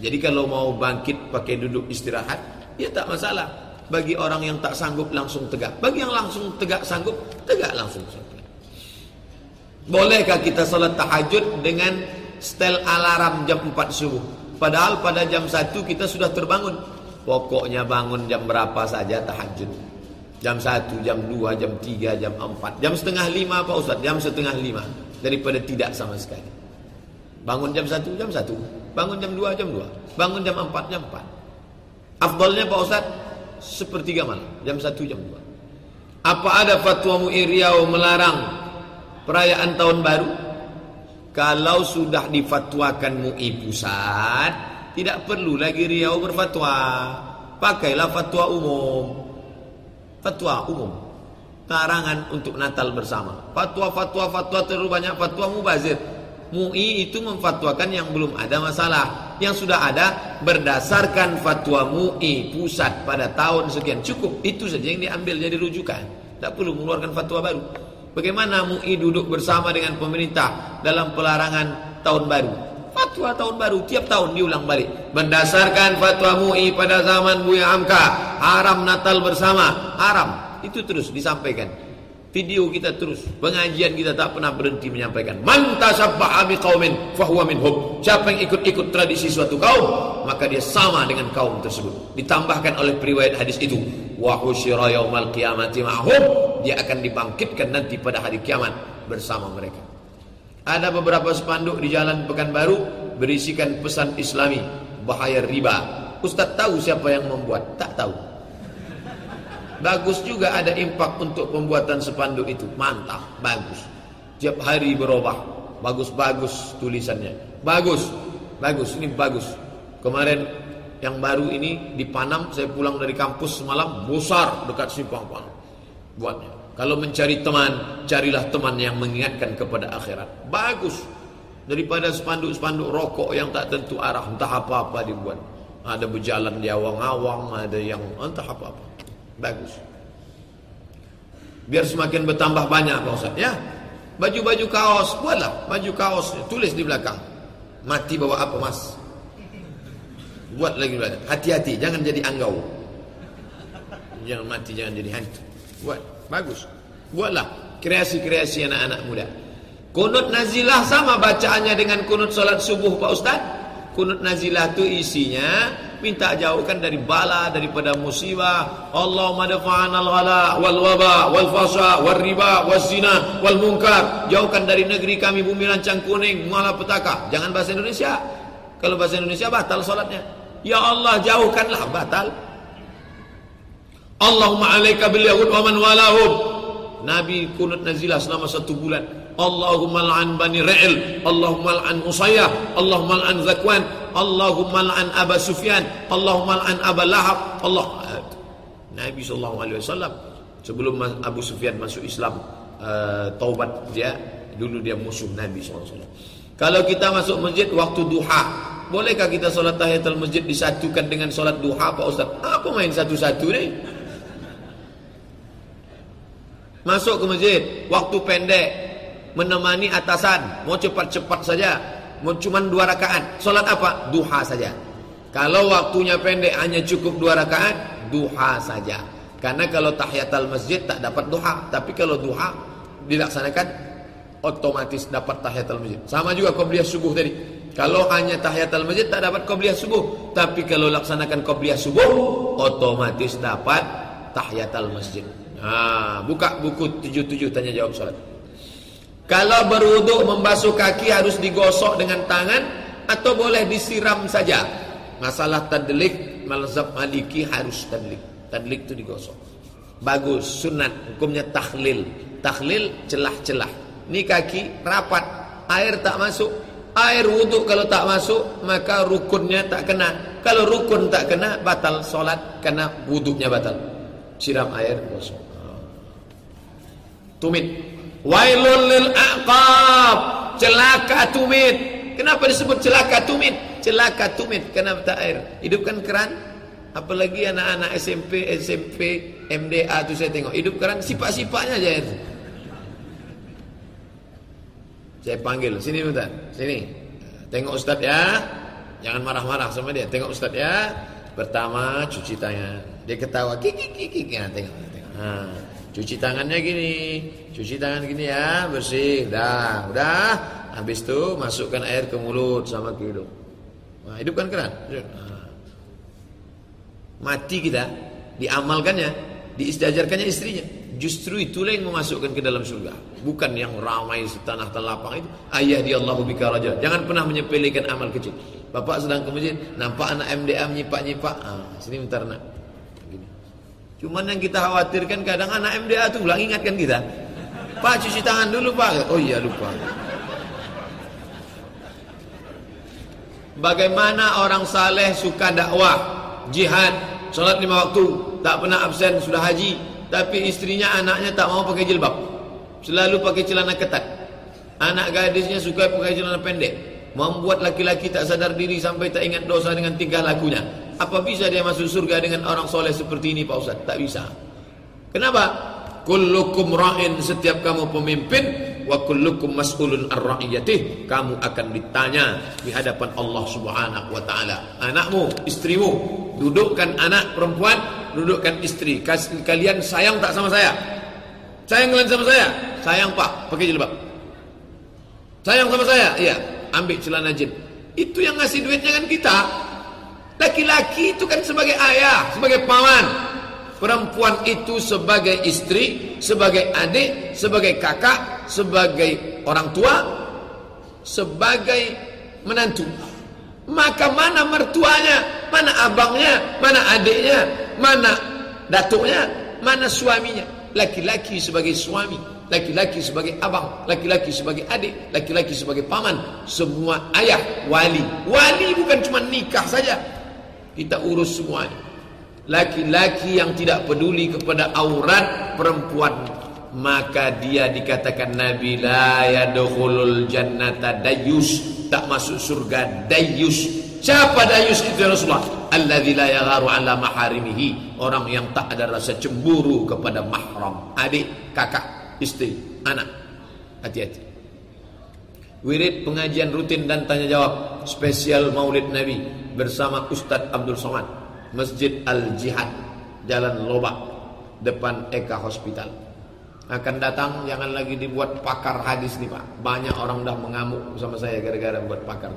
Jadi kalau mau bangkit pakai duduk istirahat, ya tak masalah. Bagi orang yang tak sanggup langsung tegak. Bagi yang langsung tegak sanggup, tegak langsung. Bolehkah kita salat tahajud dengan setel alarm jam 4 subuh? Padahal pada jam 1 kita sudah terbangun. Pokoknya bangun jam berapa saja tahajud. Jam 1, jam 2, jam 3, jam 4. Jam setengah 5 Pak Ustaz? Jam setengah 5. Daripada tidak sama sekali. Bangun jam 1, jam 1. Bangun jam 2, jam 2. Bangun jam 4, jam 4. Afdalnya Pak Ustaz, sepertiga malam. Jam 1, jam 2. Apa ada fatwa Riau melarang perayaan tahun baru? Kalau sudah difatwakan MUI pusat, tidak perlu lagi Riau berfatwa. Pakailah fatwa umum. Fatwa umum. Larangan untuk Natal bersama. Fatwa-fatwa-fatwa terlalu banyak fatwa mubazir. MUI itu memfatwakan yang belum ada masalah. Yang sudah ada berdasarkan fatwa MUI pusat pada tahun sekian cukup. Itu saja yang diambil jadi rujukan. Tak perlu mengeluarkan fatwa baru. Bagaimana MUI duduk bersama dengan pemerintah dalam pelarangan tahun baru? Fatwa tahun baru tiap tahun diulang balik. Berdasarkan fatwa MUI pada zaman Buya Hamka, haram Natal bersama, haram. Itu terus disampaikan. Video kita terus, pengajian kita tak pernah berhenti menyampaikan. Man tasabbaha biqaumin fahuwa minhum. Siapa yang ikut-ikut tradisi suatu kaum, maka dia sama dengan kaum tersebut. Ditambahkan oleh periwayat hadis itu, wa husyira yaumal. Dia akan dibangkitkan nanti pada hari kiamat bersama mereka. Ada beberapa spanduk di jalan Pekanbaru berisikan pesan Islami, bahaya riba. Ustaz tahu siapa yang membuat? Tak tahu. Bagus juga ada impak untuk pembuatan spanduk itu. Mantap, bagus. Tiap hari berubah. Bagus-bagus tulisannya. Bagus. Bagus, ini bagus. Kemarin yang baru ini di Panam, saya pulang dari kampus semalam, besar dekat simpang Panam. Buatnya. Kalau mencari teman, carilah teman yang mengingatkan kepada akhirat. Bagus. Daripada spanduk-spanduk rokok yang tak tentu arah, entah apa-apa dibuat. Ada berjalan di awang-awang, ada yang entah apa-apa. Bagus. Biar semakin bertambah banyak Pak Ustaz. Ya. Baju-baju kaos, buatlah baju kaos, tulis di belakang. Mati bawa apa mas? Buat lagi belakang. Hati-hati, jangan jadi anggau. Jangan mati, jangan jadi hantu. Buat, bagus. Buatlah kreasi-kreasi anak-anak muda. Kunut nazilah sama bacaannya dengan kunut solat subuh Pak Ustaz. Kunut nazilah tu isinya minta jauhkan dari bala daripada musibah. Allahumma dafa'an al-ghala wal waba wal fasha wal riba wal zina wal munkar. Jauhkan dari negeri kami bumi lancang kuning malapetaka. Jangan bahasa Indonesia. Kalau bahasa Indonesia batal solatnya. Ya Allah jauhkanlah. Batal. Allahumma alaika bil yahud wa man walahum Nabi kunut nazilah selama satu bulan. Allahumma la'an bani Ra'il. Allahumma la'an Usayyah. Allahumma la'an Zakwan. Allahumma la'an Aba Sufyan. Allahumma la'an Aba Lahab. Allah Nabi SAW sebelum Abu Sufyan masuk Islam uh, taubat dia dulu dia musuh Nabi SAW kalau kita masuk masjid waktu duha bolehkah kita solat tahiyatul masjid disatukan dengan solat duha Pak Ustaz? Apa main satu-satu ni masuk ke masjid waktu pendek menemani atasan mau cepat-cepat saja mau cuma dua rakaat. Solat apa? Duha saja. Kalau waktunya pendek hanya cukup dua rakaat duha saja. Karena kalau tahiyatul masjid tak dapat duha. Tapi kalau duha dilaksanakan otomatis dapat tahiyatul masjid. Sama juga qabliyah subuh tadi. Kalau hanya tahiyatul masjid tak dapat qabliyah subuh. Tapi kalau laksanakan qabliyah subuh otomatis dapat tahiyatul masjid Nah, buka buku 77 tanya jawab salat. Kalau berwuduk membasuh kaki harus digosok dengan tangan atau boleh disiram saja. Masalah tadlik mazhab Maliki harus tadlik. Tadlik itu digosok. Bagus, sunat, hukumnya tahlil. Tahlil celah-celah. Ini kaki rapat, air tak masuk. Air wuduk kalau tak masuk, maka rukunnya tak kena. Kalau rukun tak kena, batal solat karena wuduknya batal. Siram air, gosok. Tumit. Wailul lil aqab. Celaka tumit. Kenapa disebut celaka tumit? Celaka tumit karena tak air. Hidupkan keran. Apalagi anak-anak SMP, SMP, MDA tu saya tengok. Hidup keran sifat-sifatnya aja itu. Saya panggil, sini bentar. Sini. Tengok ustaz ya. Jangan marah-marah sama dia. Tengok ustaz ya. Pertama cuci tangan. Dia ketawa. Kiki kiki. Nah, tengok, tengok. Ha. Cuci tangannya gini. Cuci tangan gini ya, bersih. Dah, udah. Habis itu masukkan air ke mulut sama ke hidung. Nah, hidupkan keran. Nah. Mati kita diamalkannya, diistajarkannya istrinya. Justru itulah yang memasukkan ke dalam surga. Bukan yang ramai setanah telapang itu. Ayah di Allahu bika raja. Jangan pernah menyepelekan amal kecil. Bapak sedang ke masjid, nampak anak MDA nyipak-nyipak. Ah, sini bentar nak. Cuman yang kita khawatirkan kadang anak MDA itu ulang ingatkan kita. Pak cuci tangan dulu pak. Oh iya lupa. Bagaimana orang saleh suka dakwah, jihad, sholat lima waktu, tak pernah absen, sudah haji, tapi istrinya, anaknya tak mau pakai jilbab, selalu pakai celana ketat. Anak gadisnya suka pakai celana pendek, membuat laki-laki tak sadar diri sampai tak ingat dosa dengan tingkah lakunya. Apa bisa dia masuk surga dengan orang soleh seperti ini Pak Ustaz? Tak bisa. Kenapa? Kullukum ra'in setiap kamu pemimpin wa kullukum mas'ulun ar-ra'iyatih kamu akan ditanya di hadapan Allah Subhanahu wa taala. Anakmu istrimu dudukkan anak perempuan dudukkan istri. Kalian sayang tak sama saya? Sayang kalian sama saya? Sayang Pak. Pakai jilbab. Sayang sama saya? Iya. Ambil celana jin. Itu yang ngasih duitnya kan kita laki-laki itu kan sebagai ayah sebagai paman perempuan itu sebagai istri, sebagai adik, sebagai kakak, sebagai orang tua, sebagai menantu. Maka mana mertuanya, mana abangnya, mana adiknya, mana datuknya, mana suaminya. Laki-laki sebagai suami, laki-laki sebagai abang, laki-laki sebagai adik, laki-laki sebagai paman, semua ayah, wali. Wali bukan cuma nikah saja. Kita urus semuanya laki-laki yang tidak peduli kepada aurat perempuan maka dia dikatakan Nabi la yadkhulul jannata dayus tak masuk surga dayus siapa dayus itu ya Rasulullah Alladzi la yagharu ala maharimihi. Orang yang tak ada rasa cemburu kepada mahram. Adik, kakak, istri, anak. Hati-hati. Wirid pengajian rutin dan tanya jawab spesial Maulid Nabi bersama Ustadz Abdul Somad Masjid Al Jihad Jalan Lobak depan Eka Hospital. Akan datang jangan lagi dibuat pakar hadis nih Pak. Banyak orang dah mengamuk sama saya gara-gara buat pakar.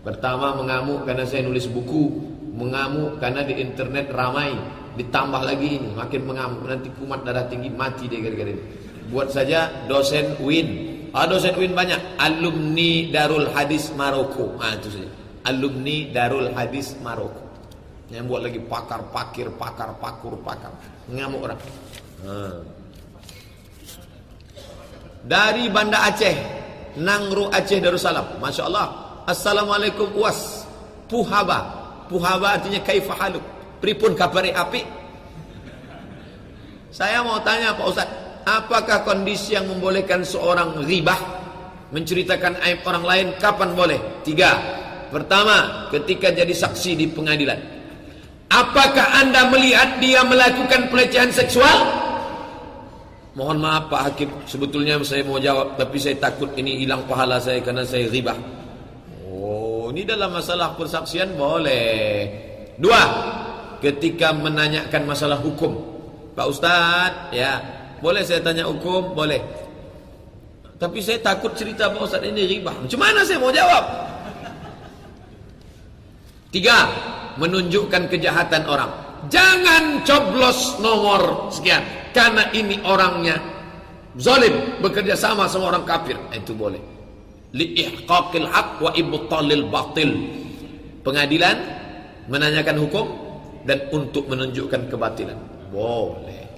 Pertama mengamuk karena saya nulis buku. Mengamuk karena di internet ramai. Ditambah lagi ini makin mengamuk. Nanti kumat darah tinggi mati dia gara-gara ini. Buat saja dosen Win. Ah dosen UIN banyak. Alumni Darul Hadis Maroko. Ah itu saja. Alumni Darul Hadis Maroko. Yang buat lagi pakar, pakir, pakar, pakur, pakar. Ngamuk orang. Dari Banda Aceh, Nangru Aceh Darussalam. Masya Allah. Assalamualaikum uas. Puhaba. Puhaba artinya kaifa haluk. Pripun kabari api? Saya mau tanya Pak Ustaz. Apakah kondisi yang membolehkan seorang ribah menceritakan aib orang lain kapan boleh? Tiga. Pertama, ketika jadi saksi di pengadilan. Apakah anda melihat dia melakukan pelecehan seksual? Mohon maaf Pak Hakim, sebetulnya saya mau jawab, tapi saya takut ini hilang pahala saya karena saya ribah. Oh, ini dalam masalah persaksian boleh. Dua, ketika menanyakan masalah hukum. Pak Ustadz, ya boleh saya tanya hukum? Boleh. Tapi saya takut cerita Pak Ustaz ini ribah. Macam mana saya mau jawab? Tiga, menunjukkan kejahatan orang. Jangan coblos nomor sekian. Karena ini orangnya zalim, bekerja sama sama orang kafir. Itu boleh. Li'ihqaqil haq wa ibtalil batil. Pengadilan menanyakan hukum dan untuk menunjukkan kebatilan. Boleh.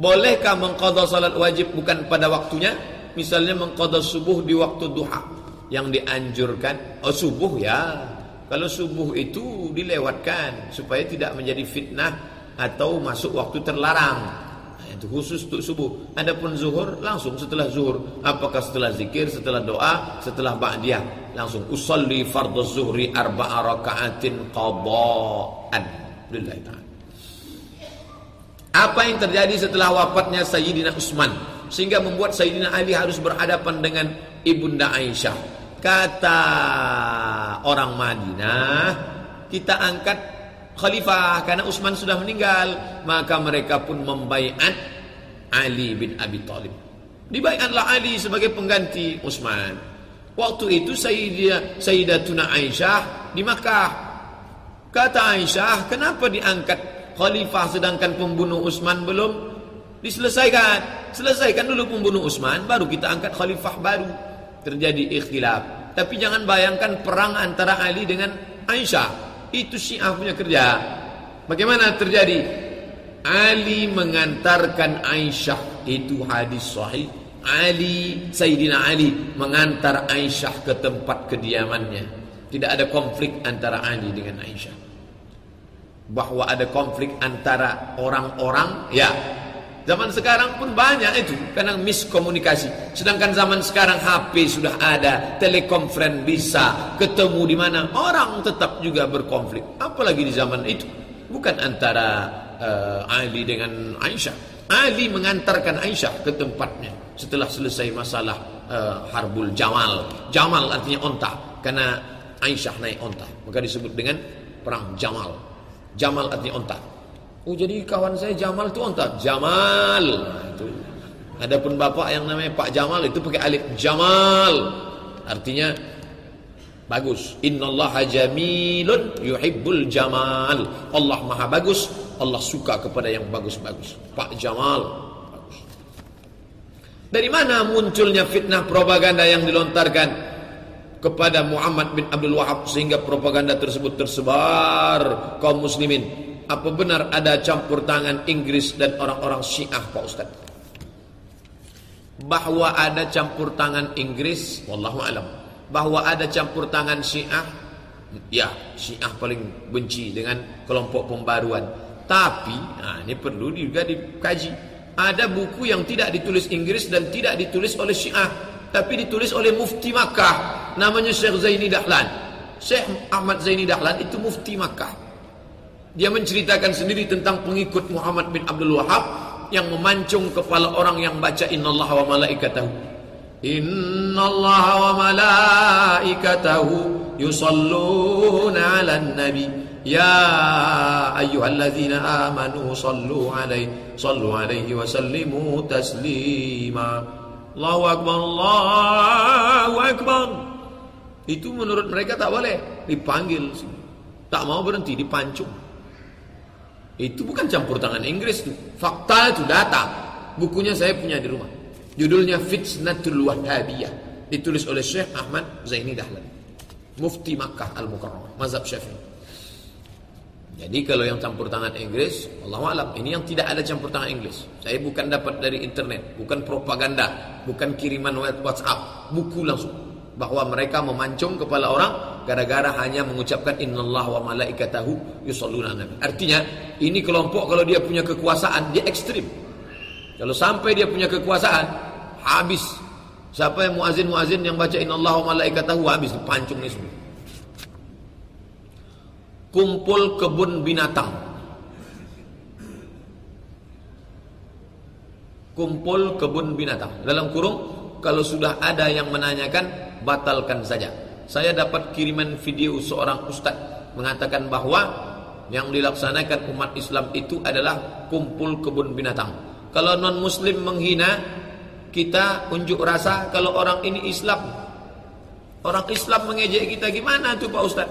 Bolehkah mengqadha salat wajib bukan pada waktunya? Misalnya mengqadha subuh di waktu duha yang dianjurkan. Oh subuh ya. Kalau subuh itu dilewatkan supaya tidak menjadi fitnah atau masuk waktu terlarang. Nah, itu khusus untuk subuh. Adapun zuhur langsung setelah zuhur. Apakah setelah zikir, setelah doa, setelah ba'diyah. Langsung usalli fardhu zuhri arba'a raka'atin qada'an. Lillahi ta'ala. Apa yang terjadi setelah wafatnya Sayyidina Utsman sehingga membuat Sayyidina Ali harus berhadapan dengan Ibunda Aisyah. Kata orang Madinah, kita angkat khalifah karena Utsman sudah meninggal, maka mereka pun membaiat Ali bin Abi Thalib. Dibaiatlah Ali sebagai pengganti Utsman. Waktu itu Sayyidah Sayyidatuna Aisyah di Makkah. Kata Aisyah, kenapa diangkat khalifah sedangkan pembunuh Utsman belum diselesaikan. Selesaikan dulu pembunuh Utsman baru kita angkat khalifah baru. Terjadi ikhtilaf. Tapi jangan bayangkan perang antara Ali dengan Aisyah. Itu Syiah punya kerja. Bagaimana terjadi? Ali mengantarkan Aisyah itu hadis sahih. Ali Sayyidina Ali mengantar Aisyah ke tempat kediamannya. Tidak ada konflik antara Ali dengan Aisyah bahwa ada konflik antara orang-orang ya zaman sekarang pun banyak itu karena miskomunikasi. Sedangkan zaman sekarang HP sudah ada telekonferen bisa ketemu di mana orang tetap juga berkonflik. Apalagi di zaman itu. Bukan antara uh, Ali dengan Aisyah. Ali mengantarkan Aisyah ke tempatnya setelah selesai masalah uh, Harbul Jamal. Jamal artinya onta karena Aisyah naik onta. Maka disebut dengan perang Jamal. Jamal artinya onta. Oh jadi kawan saya Jamal itu onta. Jamal. Nah, itu. Adapun bapak yang namanya Pak Jamal itu pakai alif Jamal. Artinya bagus. Innallaha jamilun yuhibbul jamal. Allah Maha bagus, Allah suka kepada yang bagus-bagus. Pak Jamal bagus. Dari mana munculnya fitnah propaganda yang dilontarkan kepada Muhammad bin Abdul Wahab sehingga propaganda tersebut tersebar kaum muslimin. Apa benar ada campur tangan Inggris dan orang-orang Syiah Pak Ustaz? Bahwa ada campur tangan Inggris, wallahu alam. Bahwa ada campur tangan Syiah, ya Syiah paling benci dengan kelompok pembaruan. Tapi, nah ini perlu juga dikaji. Ada buku yang tidak ditulis Inggris dan tidak ditulis oleh Syiah tapi ditulis oleh mufti Makkah namanya Syekh Zaini Dahlan Syekh Ahmad Zaini Dahlan itu mufti Makkah. Dia menceritakan sendiri tentang pengikut Muhammad bin Abdul Wahab yang memancung kepala orang yang baca innallaha wa malaikatahu. Innallaha wa malaikatahu yusalluna 'alan nabi. Ya ayyuhalladzina amanu sallu 'alaihi sallu 'alaihi wa sallimu taslima. Allahu akbar Allahu akbar. Itu menurut mereka tak boleh dipanggil. Tak mau berhenti dipancung. Itu bukan campur tangan Inggris itu. Fakta itu data. Bukunya saya punya di rumah. Judulnya Fitnatul Wahhabiyah. Ditulis oleh Syekh Ahmad Zaini Dahlan. Mufti Makkah Al-Mukarramah, mazhab Syafi'i. Jadi kalau yang campur tangan Inggris, Allah alam, ini yang tidak ada campur tangan Inggris. Saya bukan dapat dari internet, bukan propaganda, bukan kiriman WhatsApp, buku langsung bahwa mereka memancung kepala orang gara-gara hanya mengucapkan innallaha wa malaikatahu yusholluna nabi. Artinya ini kelompok kalau dia punya kekuasaan dia ekstrim. Kalau sampai dia punya kekuasaan habis. Siapa yang muazin-muazin yang baca innallaha wa malaikatahu habis dipancung ni semua. Kumpul kebun binatang. Kumpul kebun binatang. Dalam kurung kalau sudah ada yang menanyakan batalkan saja. Saya dapat kiriman video seorang ustaz mengatakan bahwa yang dilaksanakan umat Islam itu adalah kumpul kebun binatang. Kalau non muslim menghina, kita unjuk rasa kalau orang ini Islam. Orang Islam mengejek kita gimana tuh Pak Ustaz?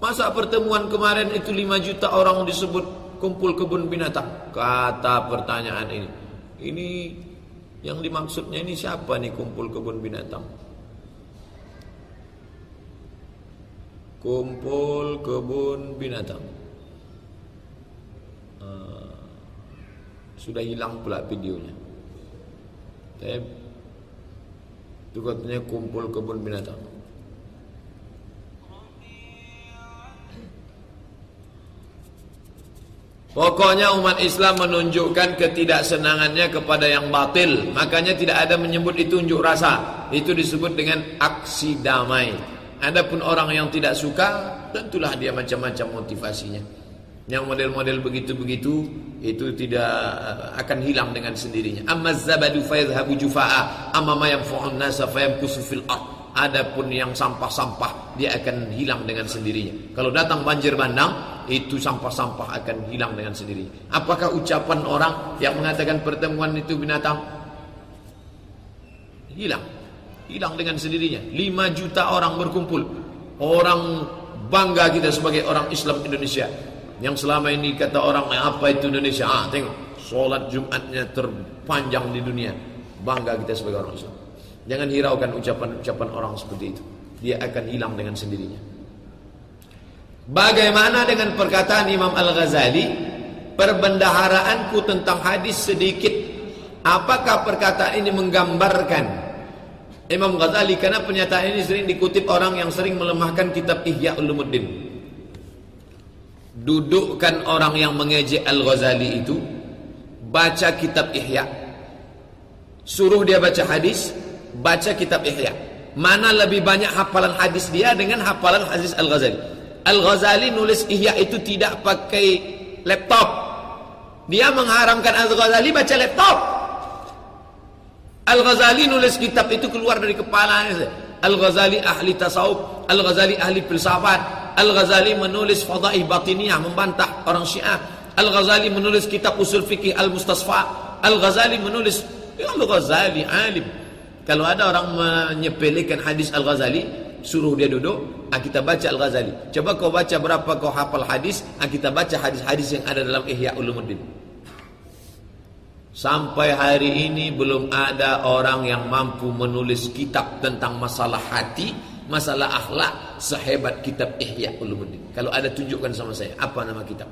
Masa pertemuan kemarin itu 5 juta orang disebut kumpul kebun binatang? Kata pertanyaan ini. Ini yang dimaksudnya ini siapa nih kumpul kebun binatang? Kumpul kebun binatang. Uh, Sudah hilang pula videonya. Eh, Itu katanya kumpul kebun binatang Pokoknya umat Islam menunjukkan ketidaksenangannya kepada yang batil Makanya tidak ada menyebut itu unjuk rasa Itu disebut dengan aksi damai Adapun orang yang tidak suka, tentulah dia macam-macam motivasinya. Yang model-model begitu-begitu itu tidak eh, akan hilang dengan sendirinya. Amma zabadu fayadhhabu jufa'a, amma ma yanfa'un nasa fayamkusu fil ard. Adapun yang sampah-sampah dia akan hilang dengan sendirinya. Kalau datang banjir bandang, itu sampah-sampah akan hilang dengan sendirinya. Apakah ucapan orang yang mengatakan pertemuan itu binatang? Hilang? hilang dengan sendirinya. 5 juta orang berkumpul. Orang bangga kita sebagai orang Islam Indonesia. Yang selama ini kata orang apa itu Indonesia? Ah tengok. Solat Jumatnya terpanjang di dunia. Bangga kita sebagai orang Islam jangan hiraukan ucapan-ucapan orang seperti itu. Dia akan hilang dengan sendirinya. Bagaimana dengan perkataan Imam Al-Ghazali? Perbendaharaanku tentang hadis sedikit. Apakah perkataan ini menggambarkan? Imam Ghazali karena pernyataan ini sering dikutip orang yang sering melemahkan kitab Ihya Ulumuddin. Dudukkan orang yang mengejek Al-Ghazali itu baca kitab Ihya. Suruh dia baca hadis, baca kitab Ihya. Mana lebih banyak hafalan hadis dia dengan hafalan hadis Al-Ghazali? Al-Ghazali nulis Ihya itu tidak pakai laptop. Dia mengharamkan Al-Ghazali baca laptop. Al-Ghazali nulis kitab itu keluar dari kepalanya. Al-Ghazali ahli tasawuf, Al-Ghazali ahli filsafat, Al-Ghazali menulis fadaih batiniyah membantah orang Syiah. Al-Ghazali menulis kitab usul fikih Al-Mustasfa. Al-Ghazali menulis ya Al-Ghazali alim. Kalau ada orang menyepelekan hadis Al-Ghazali, suruh dia duduk, kita baca Al-Ghazali. Coba kau baca berapa kau hafal hadis, kita baca hadis-hadis yang ada dalam Ihya Ulumuddin. Sampai hari ini belum ada orang yang mampu menulis kitab tentang masalah hati, masalah akhlak sehebat kitab Ihya Ulumuddin. Kalau ada tunjukkan sama saya, apa nama kitab?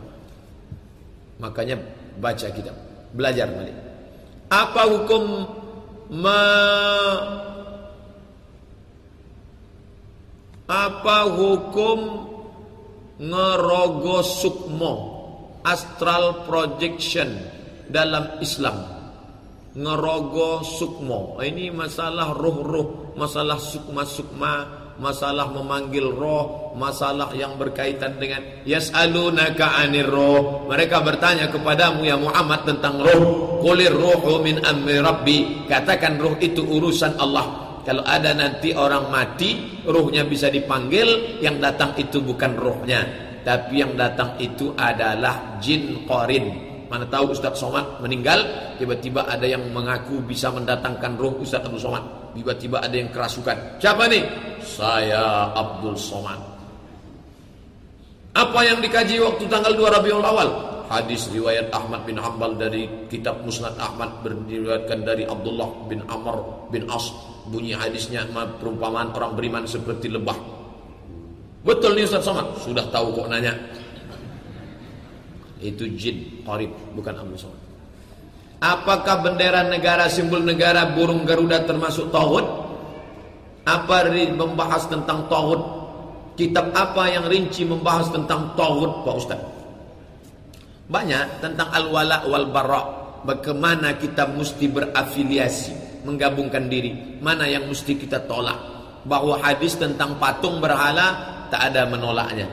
Makanya baca kitab, belajar balik. Apa hukum me apa hukum ngerogo sukmo astral projection dalam Islam? Ngerogo sukmo. Ini masalah roh-roh masalah sukma-sukma masalah memanggil roh, masalah yang berkaitan dengan yas'alunaka 'anir roh. Mereka bertanya kepadamu ya Muhammad tentang roh. Qulir ruhu min amri rabbi. Katakan roh itu urusan Allah. Kalau ada nanti orang mati, rohnya bisa dipanggil, yang datang itu bukan rohnya, tapi yang datang itu adalah jin qarin. Mana tahu Ustaz Somad meninggal, tiba-tiba ada yang mengaku bisa mendatangkan roh Ustaz Abdul Somad. Tiba-tiba ada yang kerasukan. Siapa nih? Saya Abdul Somad. Apa yang dikaji waktu tanggal 2 Rabiul Awal? Hadis riwayat Ahmad bin Hambal dari kitab Musnad Ahmad beriwayatkan dari Abdullah bin Amr bin As. Bunyi hadisnya perumpamaan orang beriman seperti lebah. Betul nih Ustaz Somad? Sudah tahu kok nanya. Itu jin qarib bukan Somad. Apakah bendera negara, simbol negara burung Garuda termasuk tauhid? Apa membahas tentang tauhid? Kitab apa yang rinci membahas tentang tauhid Pak Ustaz? Banyak tentang al-wala wal bara. Bagaimana kita mesti berafiliasi, menggabungkan diri. Mana yang mesti kita tolak? Bahwa hadis tentang patung berhala tak ada menolaknya.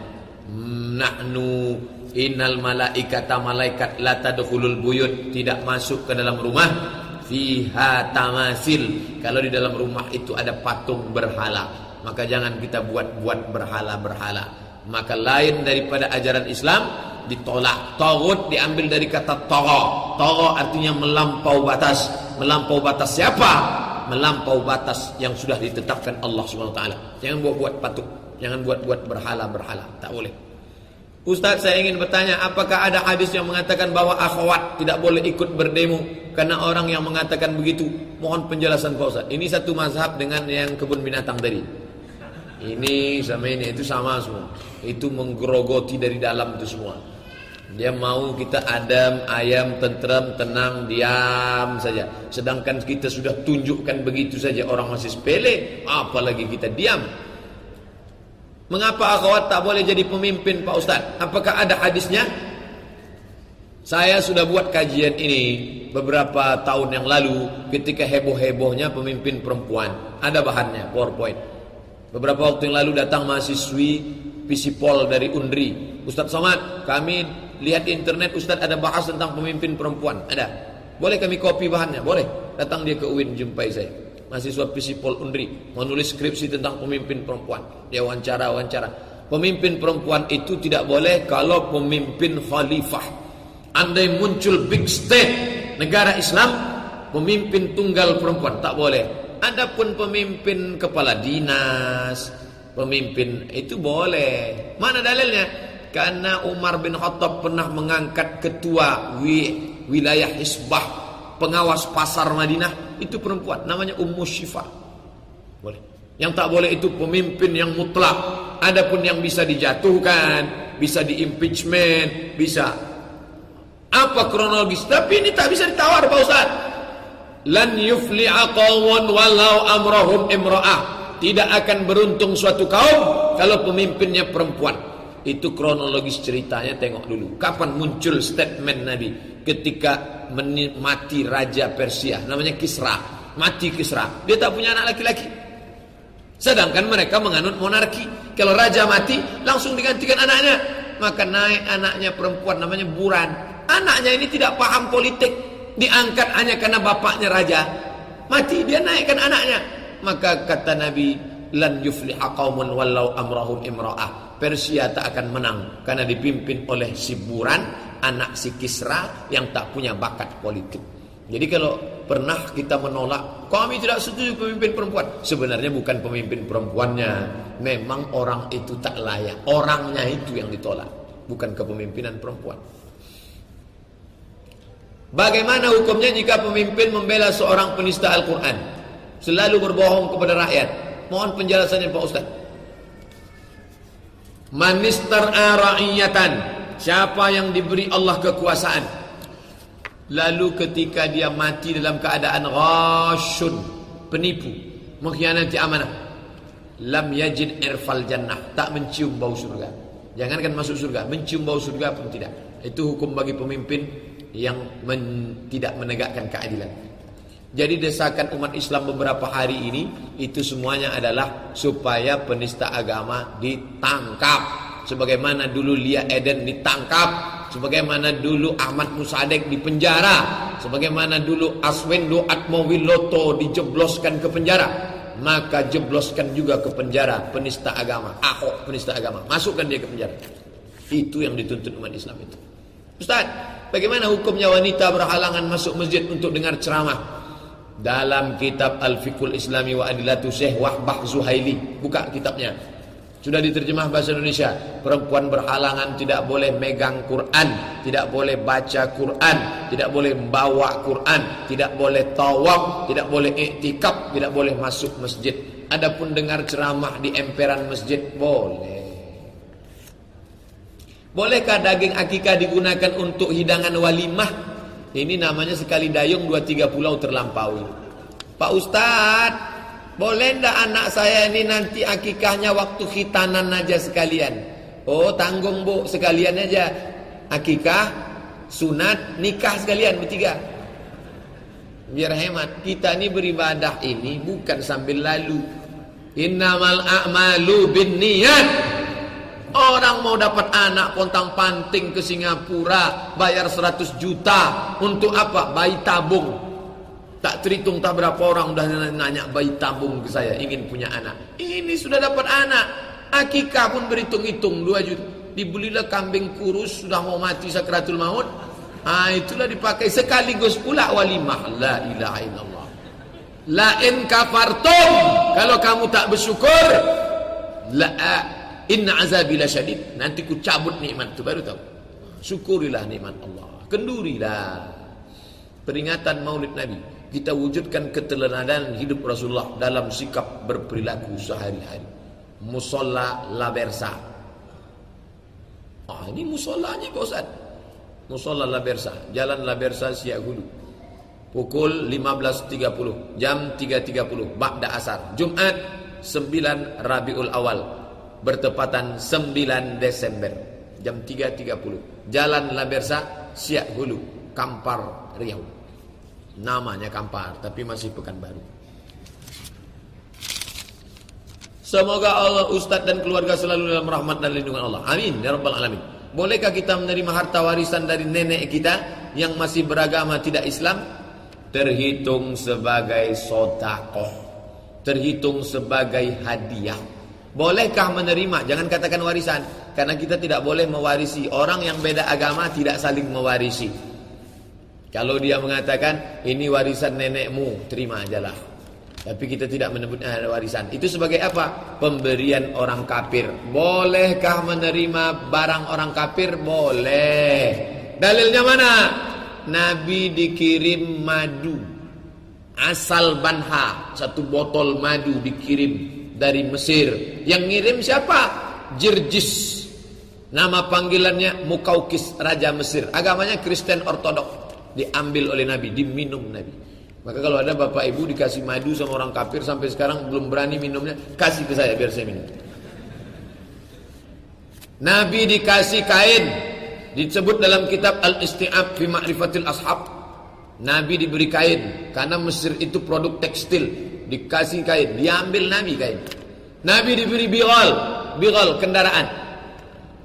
Nahnu Innal malaikata malaikat la tadkhulul buyut tidak masuk ke dalam rumah fiha tamasil. Kalau di dalam rumah itu ada patung berhala, maka jangan kita buat-buat berhala-berhala. Maka lain daripada ajaran Islam ditolak. Tagut diambil dari kata tagha. Tagha artinya melampau batas. Melampau batas siapa? Melampau batas yang sudah ditetapkan Allah Subhanahu wa taala. Jangan buat-buat patung, jangan buat-buat berhala-berhala. Tak boleh. Ustaz saya ingin bertanya apakah ada hadis yang mengatakan bahwa akhwat tidak boleh ikut berdemo karena orang yang mengatakan begitu? Mohon penjelasan Pak Ustaz. Ini satu mazhab dengan yang kebun binatang tadi. Ini sama ini itu sama semua. Itu menggerogoti dari dalam itu semua. Dia mau kita adem ayam tenteram tenang diam saja. Sedangkan kita sudah tunjukkan begitu saja orang masih sepele apalagi kita diam Mengapa akhwat tak boleh jadi pemimpin Pak Ustaz? Apakah ada hadisnya? Saya sudah buat kajian ini beberapa tahun yang lalu ketika heboh-hebohnya pemimpin perempuan. Ada bahannya, PowerPoint. Beberapa waktu yang lalu datang mahasiswi Visipol dari Undri. Ustaz Somad, kami lihat internet Ustaz ada bahas tentang pemimpin perempuan. Ada. Boleh kami copy bahannya? Boleh. Datang dia ke UIN jumpai saya mahasiswa Visipol Undri menulis skripsi tentang pemimpin perempuan. Dia wawancara-wawancara. Pemimpin perempuan itu tidak boleh kalau pemimpin khalifah. Andai muncul big state negara Islam, pemimpin tunggal perempuan tak boleh. Adapun pemimpin kepala dinas, pemimpin itu boleh. Mana dalilnya? Karena Umar bin Khattab pernah mengangkat ketua wilayah Hisbah pengawas pasar Madinah itu perempuan namanya Ummu Syifa. Boleh. Yang tak boleh itu pemimpin yang mutlak. Adapun yang bisa dijatuhkan, bisa diimpeachment, bisa apa kronologis. Tapi ini tak bisa ditawar Pak Ustaz. Lan yufli'a qawmun walau amrahum imra'ah. Tidak akan beruntung suatu kaum kalau pemimpinnya perempuan. Itu kronologis ceritanya tengok dulu. Kapan muncul statement Nabi? Ketika mati raja Persia namanya Kisra. Mati Kisra. Dia tak punya anak laki-laki. Sedangkan mereka menganut monarki. Kalau raja mati langsung digantikan anaknya. Maka naik anaknya perempuan namanya Buran. Anaknya ini tidak paham politik. Diangkat hanya karena bapaknya raja. Mati dia naikkan anaknya. Maka kata Nabi, lan yufliha qaumun wallau amrahum imra'ah. Persia tak akan menang karena dipimpin oleh si Buran, anak si Kisra yang tak punya bakat politik. Jadi kalau pernah kita menolak, kami tidak setuju pemimpin perempuan. Sebenarnya bukan pemimpin perempuannya, memang orang itu tak layak. Orangnya itu yang ditolak, bukan kepemimpinan perempuan. Bagaimana hukumnya jika pemimpin membela seorang penista Al-Quran? Selalu berbohong kepada rakyat. Mohon penjelasannya Pak Ustaz. Manistar ra'iyatan. Siapa yang diberi Allah kekuasaan? Lalu ketika dia mati dalam keadaan Rashun Penipu Mengkhianati amanah Lam yajid irfal jannah. Tak mencium bau surga. Jangankan masuk surga Mencium bau surga pun tidak. Itu hukum bagi pemimpin Yang men, tidak menegakkan keadilan Jadi desakan umat Islam beberapa hari ini itu semuanya adalah supaya penista agama ditangkap. Sebagaimana dulu Lia Eden ditangkap, sebagaimana dulu Ahmad Musadek dipenjara, sebagaimana dulu Aswendo Atmowiloto dijebloskan ke penjara, maka jebloskan juga ke penjara penista agama, Ahok penista agama, masukkan dia ke penjara. Itu yang dituntut umat Islam itu. Ustaz, bagaimana hukumnya wanita berhalangan masuk masjid untuk dengar ceramah? Dalam kitab Al-Fiqhul Islami wa Adilatu Syekh Wahbah Zuhaili. Buka kitabnya. Sudah diterjemah bahasa Indonesia. Perempuan berhalangan tidak boleh megang Quran tidak boleh baca Quran tidak boleh membawa Quran tidak boleh tawaf tidak boleh iktikaf tidak boleh masuk masjid. Adapun dengar ceramah di emperan masjid boleh. Bolehkah daging akikah digunakan untuk hidangan walimah ini namanya sekali dayung dua tiga pulau terlampaui. Pak Ustadz, boleh ndak anak saya ini nanti akikahnya waktu khitanan aja sekalian? Oh tanggung bu sekalian aja. Akikah, sunat, nikah sekalian bertiga. Biar hemat. Kita ini beribadah ini bukan sambil lalu. Innamal a'malu bin niat. Orang mau dapat anak pontang panting ke Singapura bayar 100 juta untuk apa? Bayi tabung. Tak terhitung tak berapa orang udah nanya bayi tabung ke saya ingin punya anak. Ini sudah dapat anak. Akikah pun berhitung-hitung 2 juta. Dibelilah kambing kurus sudah mau mati sakratul maut. Ah itulah dipakai sekaligus pula walimah. La ilaha illallah. La in kafartum. Kalau kamu tak bersyukur la Inna azabi syadid. Nanti ku cabut nikmat itu baru tahu. Syukurilah nikmat Allah. Kendurilah. Peringatan Maulid Nabi. Kita wujudkan keteladanan hidup Rasulullah dalam sikap berperilaku sehari-hari. Musolla Labersa. Ah, ini musolanya Pak Ustaz. Musolla Labersa, Jalan Labersa Siak Hulu. Pukul 15.30, jam 3.30, Ba'da Asar. Jumat 9 Rabiul Awal bertepatan 9 Desember jam 3.30 Jalan Labersa Siak Hulu Kampar Riau. Namanya Kampar tapi masih Pekanbaru. Semoga Allah Ustadz dan keluarga selalu dalam rahmat dan lindungan Allah. Amin ya Rabbal Alamin. Bolehkah kita menerima harta warisan dari nenek kita Yang masih beragama tidak Islam? Terhitung sebagai sodakoh. Terhitung sebagai hadiah Bolehkah menerima? Jangan katakan warisan. Karena kita tidak boleh mewarisi. Orang yang beda agama tidak saling mewarisi. Kalau dia mengatakan, ini warisan nenekmu, terima ajalah. Tapi kita tidak menyebutnya warisan. Itu sebagai apa? Pemberian orang kafir. Bolehkah menerima barang orang kafir? Boleh. Dalilnya mana? Nabi dikirim madu. Asal banha. Satu botol madu dikirim dari Mesir. Yang ngirim siapa? Jirjis. Nama panggilannya Mukaukis Raja Mesir. Agamanya Kristen Ortodok. Diambil oleh Nabi, diminum Nabi. Maka kalau ada bapak ibu dikasih madu sama orang kafir sampai sekarang belum berani minumnya, kasih ke saya biar saya minum. Nabi dikasih kain disebut dalam kitab Al-Isti'ab fi Ma'rifatil Ashab. Nabi diberi kain karena Mesir itu produk tekstil dikasih kain, diambil Nabi kain. Nabi diberi bigal, bigal kendaraan.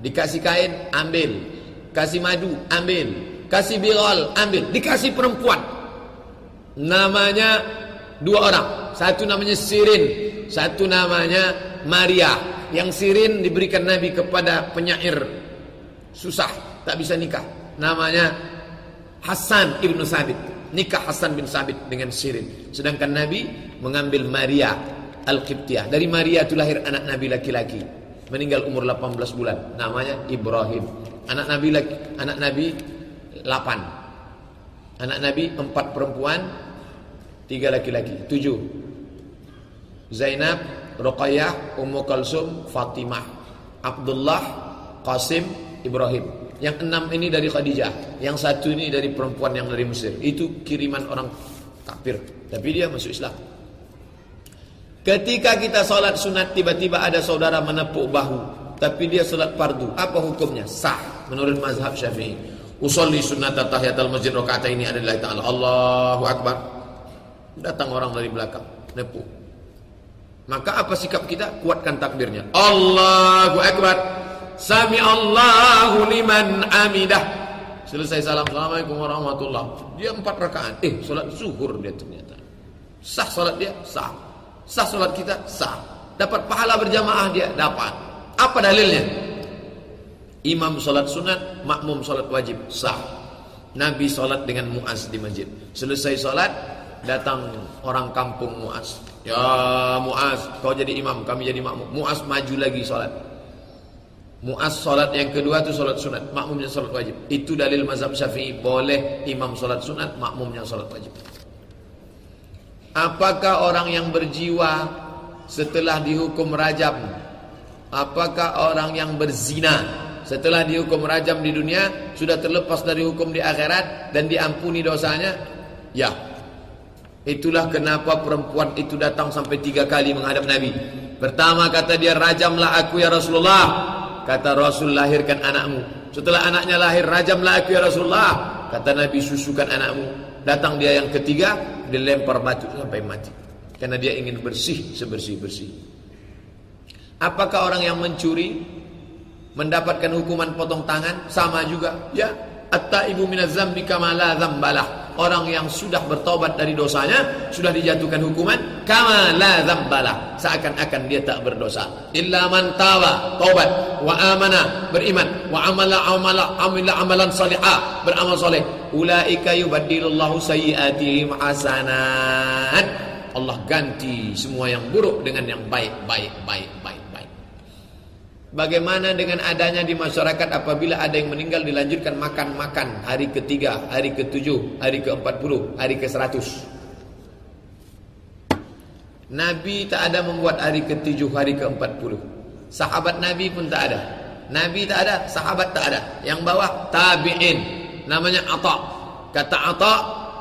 Dikasih kain, ambil. Kasih madu, ambil. Kasih bigal, ambil. Dikasih perempuan. Namanya dua orang. Satu namanya Sirin, satu namanya Maria. Yang Sirin diberikan Nabi kepada penyair susah, tak bisa nikah. Namanya Hasan ibnu Sabit nikah Hasan bin Sabit dengan Sirin. Sedangkan Nabi mengambil Maria Al-Qibtiyah. Dari Maria itu lahir anak Nabi laki-laki. Meninggal umur 18 bulan. Namanya Ibrahim. Anak Nabi laki, anak Nabi 8. Anak Nabi 4 perempuan, 3 laki-laki, 7. Zainab, Ruqayyah, Ummu Kalsum, Fatimah, Abdullah, Qasim, Ibrahim. Yang enam ini dari Khadijah. Yang satu ini dari perempuan yang dari Mesir. Itu kiriman orang kafir. Tapi dia masuk Islam. Ketika kita sholat sunat tiba-tiba ada saudara menepuk bahu. Tapi dia sholat fardu. Apa hukumnya? Sah. Menurut mazhab syafi'i. Usolli sunat tahiyatul masjid rakaat ini adalah ta'ala. Allahu Akbar. Datang orang dari belakang, nepu. Maka apa sikap kita? Kuatkan takbirnya. Allahu Akbar. Sami Allahu liman amidah. Selesai salam. Assalamualaikum warahmatullah. Dia empat rakaat. Eh, solat zuhur dia ternyata. Sah solat dia? Sah. Sah solat kita? Sah. Dapat pahala berjamaah dia? Dapat. Apa dalilnya? Imam solat sunat, makmum solat wajib. Sah. Nabi solat dengan muaz di masjid. Selesai solat, datang orang kampung Muaz. Ya Muaz, kau jadi imam, kami jadi makmum. Muaz maju lagi sholat. Muaz sholat yang kedua itu sholat sunat, makmumnya sholat wajib. Itu dalil mazhab syafi'i, boleh imam sholat sunat, makmumnya sholat wajib. Apakah orang yang berjiwa setelah dihukum rajam? Apakah orang yang berzina setelah dihukum rajam di dunia sudah terlepas dari hukum di akhirat dan diampuni dosanya? Ya, Itulah kenapa perempuan itu datang sampai tiga kali menghadap Nabi. Pertama kata dia, rajamlah aku ya Rasulullah. Kata Rasul, lahirkan anakmu. Setelah anaknya lahir, rajamlah aku ya Rasulullah. Kata Nabi, susukan anakmu. Datang dia yang ketiga, dilempar batu sampai mati. Karena dia ingin bersih, sebersih-bersih. Apakah orang yang mencuri mendapatkan hukuman potong tangan? Sama juga. Ya, at-taibu minaz zambi kama la dzambalah orang yang sudah bertobat dari dosanya sudah dijatuhkan hukuman kama la dzambala seakan-akan dia tak berdosa. Illa man tawa taubat wa amana beriman wa amala amala amila amalan salihah beramal soleh. Ulaika yubaddilullahu sayyiatihim hasanat. Allah ganti semua yang buruk dengan yang baik baik baik baik Bagaimana dengan adanya di masyarakat apabila ada yang meninggal dilanjutkan makan-makan hari ketiga, hari ketujuh, hari keempat puluh, hari ke seratus. Nabi tak ada membuat hari ketujuh, hari keempat puluh. Sahabat Nabi pun tak ada. Nabi tak ada, sahabat tak ada. Yang bawah tabi'in. Namanya Atta. Kata Atta,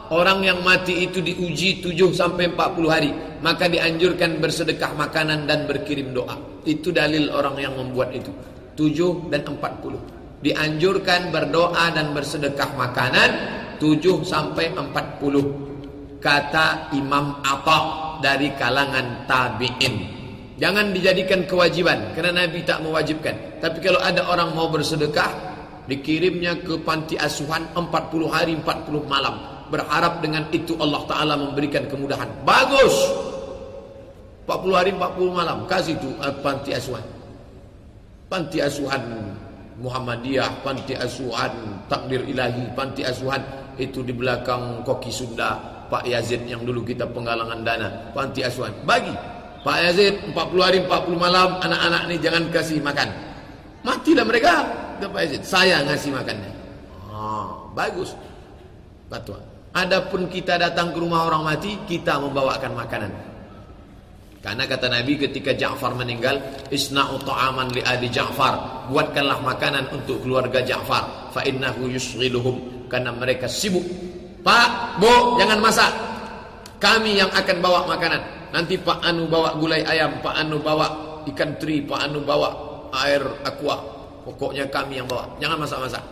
Orang yang mati itu diuji 7 sampai 40 hari Maka dianjurkan bersedekah makanan dan berkirim doa Itu dalil orang yang membuat itu. 7 dan 40 Dianjurkan berdoa dan bersedekah makanan 7 sampai 40 Kata Imam Atta dari kalangan tabi'in. Jangan dijadikan kewajiban Karena Nabi tak mewajibkan. Tapi kalau ada orang mau bersedekah Dikirimnya ke panti asuhan 40 hari 40 malam. Berharap dengan itu Allah Ta'ala memberikan kemudahan. Bagus 40 hari 40 malam. Kasih itu uh, panti asuhan. Panti asuhan Muhammadiyah panti asuhan takdir ilahi panti asuhan itu di belakang koki Sunda Pak Yazid yang dulu kita penggalangan dana. Panti asuhan. Bagi. Pak Yazid 40 hari 40 malam anak-anak ini jangan kasih makan. Matilah mereka Pak Yazid. Saya ngasih makannya. Oh, bagus. Batuan Adapun kita datang ke rumah orang mati, kita membawakan makanan. Karena kata Nabi ketika Ja'far meninggal, isna'u ta'aman li ali Ja'far. Buatkanlah makanan untuk keluarga Ja'far. Fa innahu yusghiluhum karena mereka sibuk. Pak, Bu, jangan masak. Kami yang akan bawa makanan. Nanti Pak Anu bawa gulai ayam, Pak Anu bawa ikan teri, Pak Anu bawa air aqua. Pokoknya kami yang bawa. Jangan masak-masak.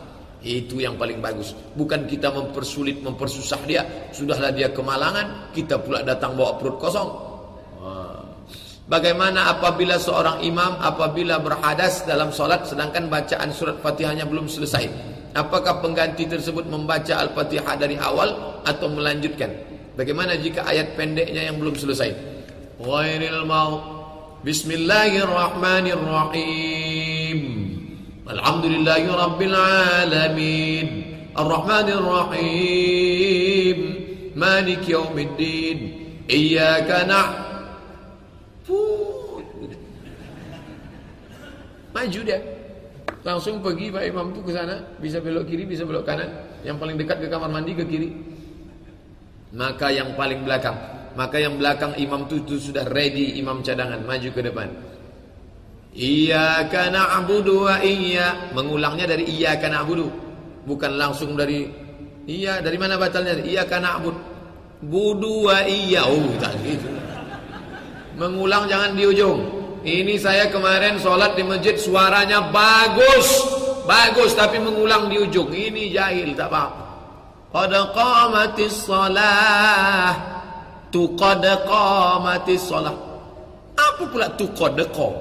Itu yang paling bagus. Bukan kita mempersulit, mempersusah dia. Sudahlah dia kemalangan, kita pula datang bawa perut kosong. Bagaimana apabila seorang imam apabila berhadas dalam solat sedangkan bacaan surat Fatihahnya belum selesai? Apakah pengganti tersebut membaca Al-Fatihah dari awal atau melanjutkan? Bagaimana jika ayat pendeknya yang belum selesai? Ghairil maut. Bismillahirrahmanirrahim. Alhamdulillahi Rabbil Alamin Ar-Rahmanir Rahim Malik Iyaka na'bud Maju dia. Langsung pergi Pak Imam tu ke sana. Bisa belok kiri, bisa belok kanan. Yang paling dekat ke kamar mandi ke kiri. Maka yang paling belakang. Maka yang belakang imam tu, tu sudah ready Imam cadangan, maju ke depan. Iyyaka na'budu wa iyya. Mengulangnya dari iyyaka na'budu. Bukan langsung dari iya dari mana batalnya? Iyyaka na'bud. Budu wa iyya. Oh tak gitu. Mengulang jangan di ujung ini saya kemarin sholat di masjid suaranya bagus bagus tapi mengulang di ujung ini jahil tak paham qad qamatis shalah tuqad qamatis shalah. Apa pula tuqad qam?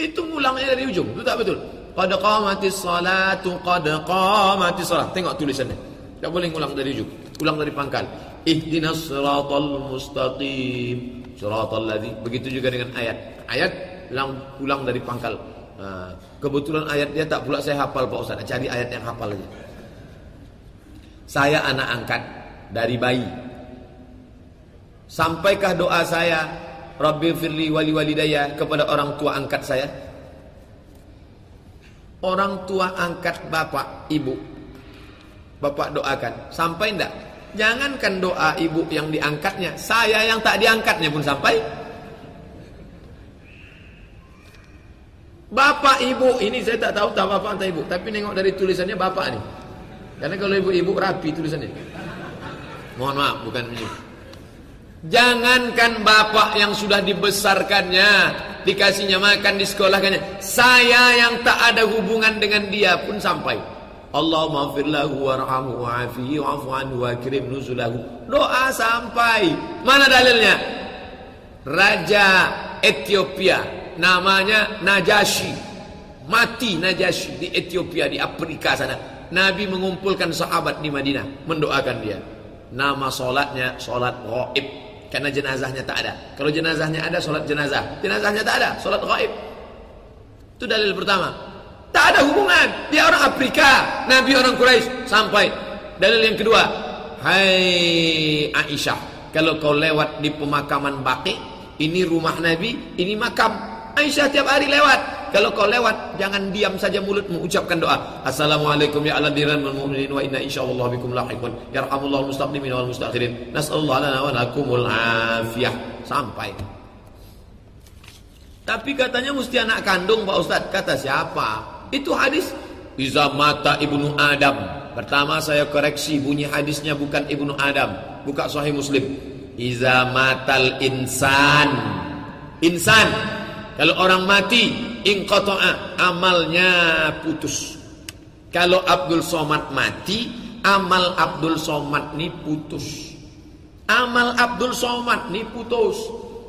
Itu ngulangnya dari ujung, itu tak betul. Qad qamatis salatu qad qamatis salah. Tengok tulisannya. Tak boleh ngulang dari ujung. Ulang dari pangkal. Ihdinas siratal mustaqim. Siratal ladzi. Begitu juga dengan ayat. Ayat ulang, ulang dari pangkal. Nah, kebetulan ayat dia tak pula saya hafal Pak Ustaz. Cari ayat yang hafal aja. Saya anak angkat dari bayi. Sampaikah doa saya Rabbi firli wali walidaya kepada orang tua angkat saya? Orang tua angkat bapak, ibu. Bapak doakan. Sampai enggak? Jangankan doa ibu yang diangkatnya. Saya yang tak diangkatnya pun sampai. Bapak ibu. Ini saya tak tahu tak bapak entah ibu. Tapi nengok dari tulisannya bapak nih. Karena kalau ibu-ibu rapi tulisannya. Mohon maaf, bukan ini. Jangankan bapak yang sudah dibesarkannya, dikasihnya makan di sekolahkannya, saya yang tak ada hubungan dengan dia pun sampai. Allahumma firlahu warhamhu wa'afihi wa'afu anhu nuzulahu. Doa sampai. Mana dalilnya? Raja Ethiopia namanya Najasyi. Mati Najasyi di Ethiopia di Afrika sana. Nabi mengumpulkan sahabat di Madinah mendoakan dia. Nama solatnya solat gaib karena jenazahnya tak ada. Kalau jenazahnya ada solat jenazah, jenazahnya tak ada solat gaib. Itu dalil pertama. Tak ada hubungan. Dia orang Afrika, Nabi orang Quraisy sampai. Dalil yang kedua, Hai Aisyah, kalau kau lewat di pemakaman Baqi, ini rumah Nabi, ini makam. Aisyah tiap hari lewat. Kalau kau lewat jangan diam saja mulutmu ucapkan doa. Assalamualaikum ya ala diran wal mu'minin wa inna insyaallah bikum lahiqun. Yarhamullahu mustaqdimin wal mustakhirin. Nasallallahu lana wa lakumul afiyah. Sampai. Tapi katanya mesti anak kandung Pak Ustaz. Kata siapa? Itu hadis Iza mata ibnu Adam. Pertama saya koreksi bunyi hadisnya bukan ibnu Adam. Buka sahih Muslim. Iza matal insan. Insan. Kalau orang mati, inqata'a amalnya putus. Kalau Abdul Somad mati, amal Abdul Somad ni putus. Amal Abdul Somad ni putus.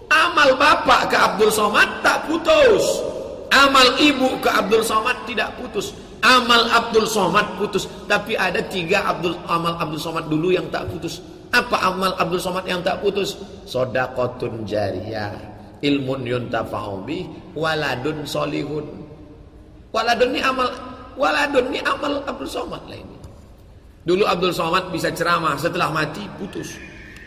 Amal bapak ke Abdul Somad tak putus. Amal ibu ke Abdul Somad tidak putus. Amal Abdul Somad putus. Tapi ada tiga Abdul amal Abdul Somad dulu yang tak putus. Apa amal Abdul Somad yang tak putus? Sodakotun jariyah ilmun yuntafa'u bih waladun solihun waladun ni amal waladun ni amal Abdul Somad lah ini dulu Abdul Somad bisa ceramah setelah mati putus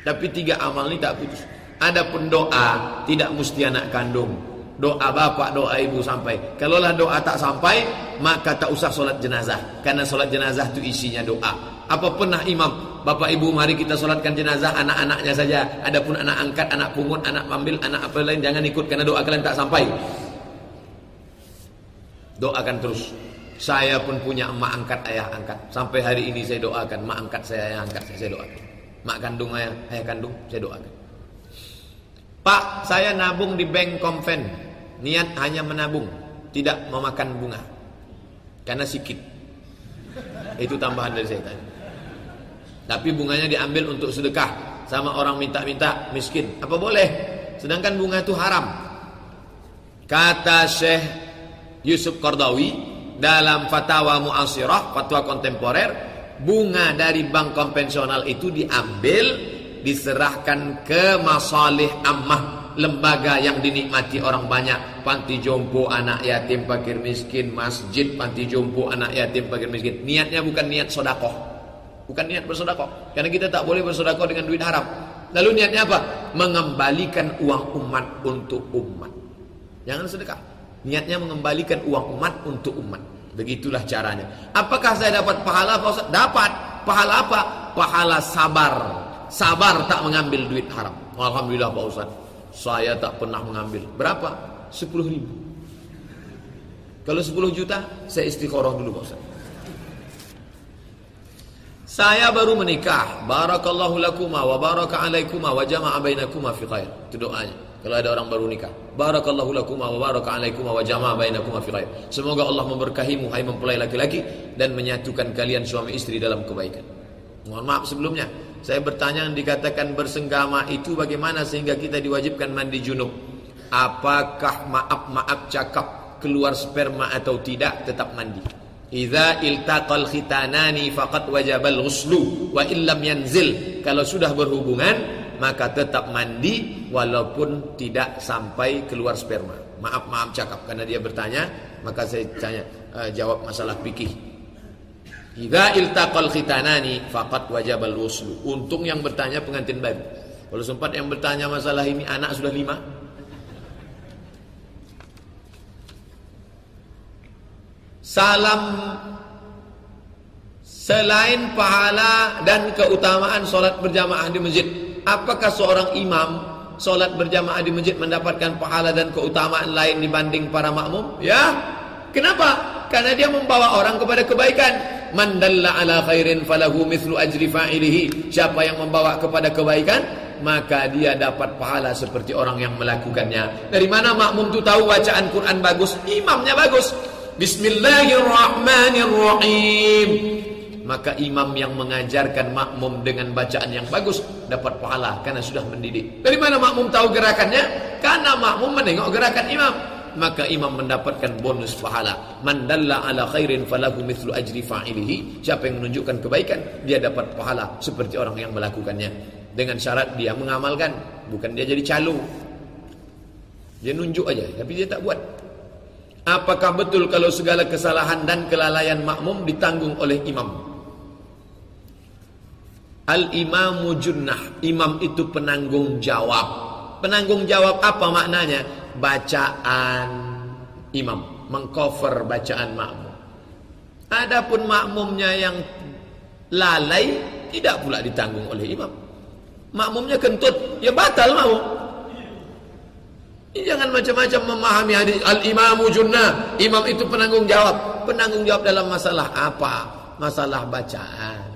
tapi tiga amal ni tak putus ada pun doa tidak mesti anak kandung doa bapak doa ibu sampai kalaulah doa tak sampai maka tak usah solat jenazah karena solat jenazah itu isinya doa apa pernah imam Bapak ibu mari kita solatkan jenazah anak-anaknya saja. Adapun anak angkat, anak pungut, anak ambil, anak apa lain jangan ikut karena doa kalian tak sampai. Doakan terus. Saya pun punya emak angkat, ayah angkat. Sampai hari ini saya doakan mak angkat saya, ayah angkat saya, saya doakan. Mak kandung ayah, ayah kandung saya doakan. Pak, saya nabung di bank konven. Niat hanya menabung, tidak memakan bunga. Karena sikit. Itu tambahan dari saya tadi. Tapi bunganya diambil untuk sedekah sama orang minta-minta miskin. Apa boleh? Sedangkan bunga itu haram. Kata Syekh Yusuf Qardawi dalam fatwa muasirah, fatwa kontemporer, bunga dari bank konvensional itu diambil diserahkan ke masalih ammah lembaga yang dinikmati orang banyak panti jompo anak yatim fakir miskin masjid panti jompo anak yatim fakir miskin niatnya bukan niat sodakoh Bukan niat bersedekah. Karena kita tak boleh bersedekah dengan duit haram. Lalu niatnya apa? Mengembalikan uang umat untuk umat. Jangan sedekah. Niatnya mengembalikan uang umat untuk umat. Begitulah caranya. Apakah saya dapat pahala Pak? Dapat. Pahala apa? Pahala sabar. Sabar tak mengambil duit haram. Alhamdulillah Pak Ustaz. Saya tak pernah mengambil. Berapa? 10 ribu. Kalau 10 juta, saya istiqoroh dulu Pak Ustaz. Saya baru menikah. Barakallahu lakuma wa baraka alaikuma wa jama'a bainakuma fi khair. Itu doanya. Kalau ada orang baru nikah. Barakallahu lakuma wa baraka alaikuma wa jama'a bainakuma fi khair. Semoga Allah memberkahimu hai mempelai laki-laki dan menyatukan kalian suami istri dalam kebaikan. Mohon maaf sebelumnya. Saya bertanya yang dikatakan bersenggama itu bagaimana sehingga kita diwajibkan mandi junub? Apakah maaf-maaf cakap keluar sperma atau tidak tetap mandi? Idza iltaqal khitanani faqad wajabal ghuslu wa illam yanzil. Kalau sudah berhubungan maka tetap mandi walaupun tidak sampai keluar sperma. Maaf-maaf cakap karena dia bertanya, maka saya tanya uh, jawab masalah fikih. Idza iltaqal khitanani faqad wajabal ghuslu. Untung yang bertanya pengantin baru. Kalau sempat yang bertanya masalah ini anak sudah lima, Salam selain pahala dan keutamaan solat berjamaah di masjid. Apakah seorang imam solat berjamaah di masjid mendapatkan pahala dan keutamaan lain dibanding para makmum? Ya. Kenapa? Karena dia membawa orang kepada kebaikan. Man dalla ala khairin falahu mithlu ajri fa'ilihi. Siapa yang membawa kepada kebaikan, maka dia dapat pahala seperti orang yang melakukannya. Dari mana makmum itu tahu bacaan Quran bagus? Imamnya bagus. Bismillahirrahmanirrahim. Maka imam yang mengajarkan makmum dengan bacaan yang bagus dapat pahala karena sudah mendidik. Dari mana makmum tahu gerakannya? Karena makmum menengok gerakan imam. Maka imam mendapatkan bonus pahala. Man dalla ala khairin falahu mithlu ajri fa'ilihi. Siapa yang menunjukkan kebaikan, dia dapat pahala seperti orang yang melakukannya. Dengan syarat dia mengamalkan, bukan dia jadi calo. Dia nunjuk aja, tapi dia tak buat. Apakah betul kalau segala kesalahan dan kelalaian makmum ditanggung oleh imam? Al-imamu junnah. Imam itu penanggung jawab. Penanggung jawab apa maknanya? Bacaan imam. Mengcover bacaan makmum. Adapun makmumnya yang lalai, tidak pula ditanggung oleh imam. Makmumnya kentut, ya batal makmum. Jangan macam-macam memahami hadis al-imamu junnah. Imam itu penanggung jawab. Penanggung jawab dalam masalah apa? Masalah bacaan.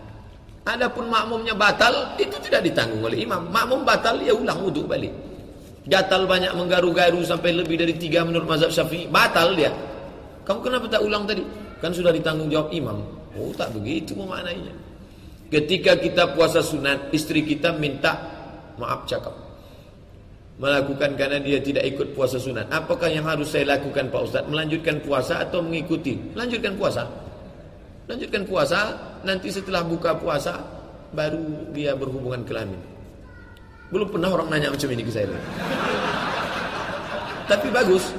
Adapun makmumnya batal, itu tidak ditanggung oleh imam. Makmum batal, ya ulang wudhu balik. Gatal banyak menggaru-garu sampai lebih dari tiga menurut mazhab syafi'i. Batal dia. Kamu kenapa tak ulang tadi? Kan sudah ditanggung jawab imam. Oh tak begitu memaknainya. Ketika kita puasa sunat, istri kita minta maaf cakap melakukan karena dia tidak ikut puasa sunat. Apakah yang harus saya lakukan Pak Ustaz? Melanjutkan puasa atau mengikuti? Lanjutkan puasa. Lanjutkan puasa, nanti setelah buka puasa baru dia berhubungan kelamin. Belum pernah orang nanya macam ini ke saya. Tapi bagus.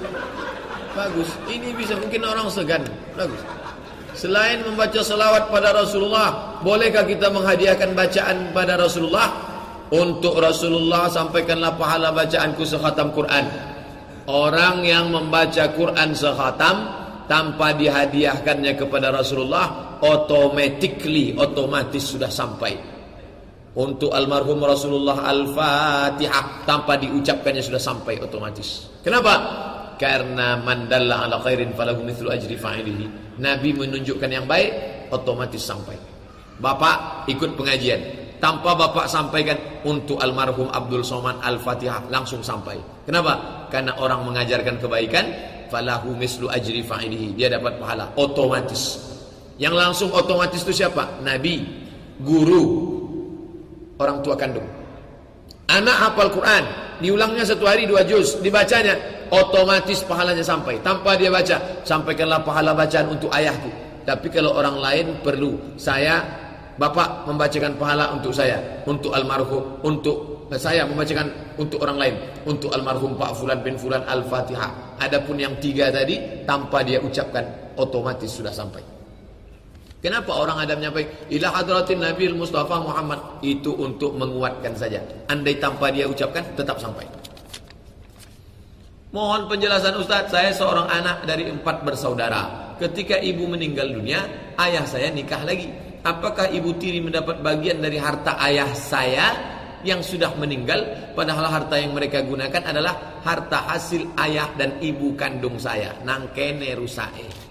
Bagus. Ini bisa mungkin orang segan. Bagus. Selain membaca salawat pada Rasulullah, bolehkah kita menghadiahkan bacaan pada Rasulullah? Untuk Rasulullah sampaikanlah pahala bacaanku sekhatam Quran. Orang yang membaca Quran sekhatam tanpa dihadiahkannya kepada Rasulullah, automatically otomatis sudah sampai. Untuk almarhum Rasulullah Al-Fatihah tanpa diucapkannya sudah sampai otomatis. Kenapa? Karena mandalla ala khairin falahu mithlu ajri fa'ilihi. Nabi menunjukkan yang baik, otomatis sampai. Bapak ikut pengajian, tanpa bapak sampaikan untuk almarhum Abdul Somad Al-Fatihah langsung sampai. Kenapa? Karena orang mengajarkan kebaikan, falahu mislu ajri fa'ilihi. Dia dapat pahala otomatis. Yang langsung otomatis itu siapa? Nabi, guru, orang tua kandung. Anak hafal Quran, diulangnya satu hari dua juz, dibacanya, otomatis pahalanya sampai. Tanpa dia baca, sampaikanlah pahala bacaan untuk ayahku. Tapi kalau orang lain perlu, saya Bapak membacakan pahala untuk saya, untuk almarhum, untuk saya membacakan untuk orang lain, untuk almarhum Pak Fulan bin Fulan Al-Fatihah. Adapun yang tiga tadi tanpa dia ucapkan otomatis sudah sampai. Kenapa orang ada menyampaikan ila hadratin Nabi Mustafa Muhammad itu untuk menguatkan saja. Andai tanpa dia ucapkan tetap sampai. Mohon penjelasan Ustaz, saya seorang anak dari empat bersaudara. Ketika ibu meninggal dunia, ayah saya nikah lagi. Apakah ibu tiri mendapat bagian dari harta ayah saya yang sudah meninggal padahal harta yang mereka gunakan adalah harta hasil ayah dan ibu kandung saya nangkene rusae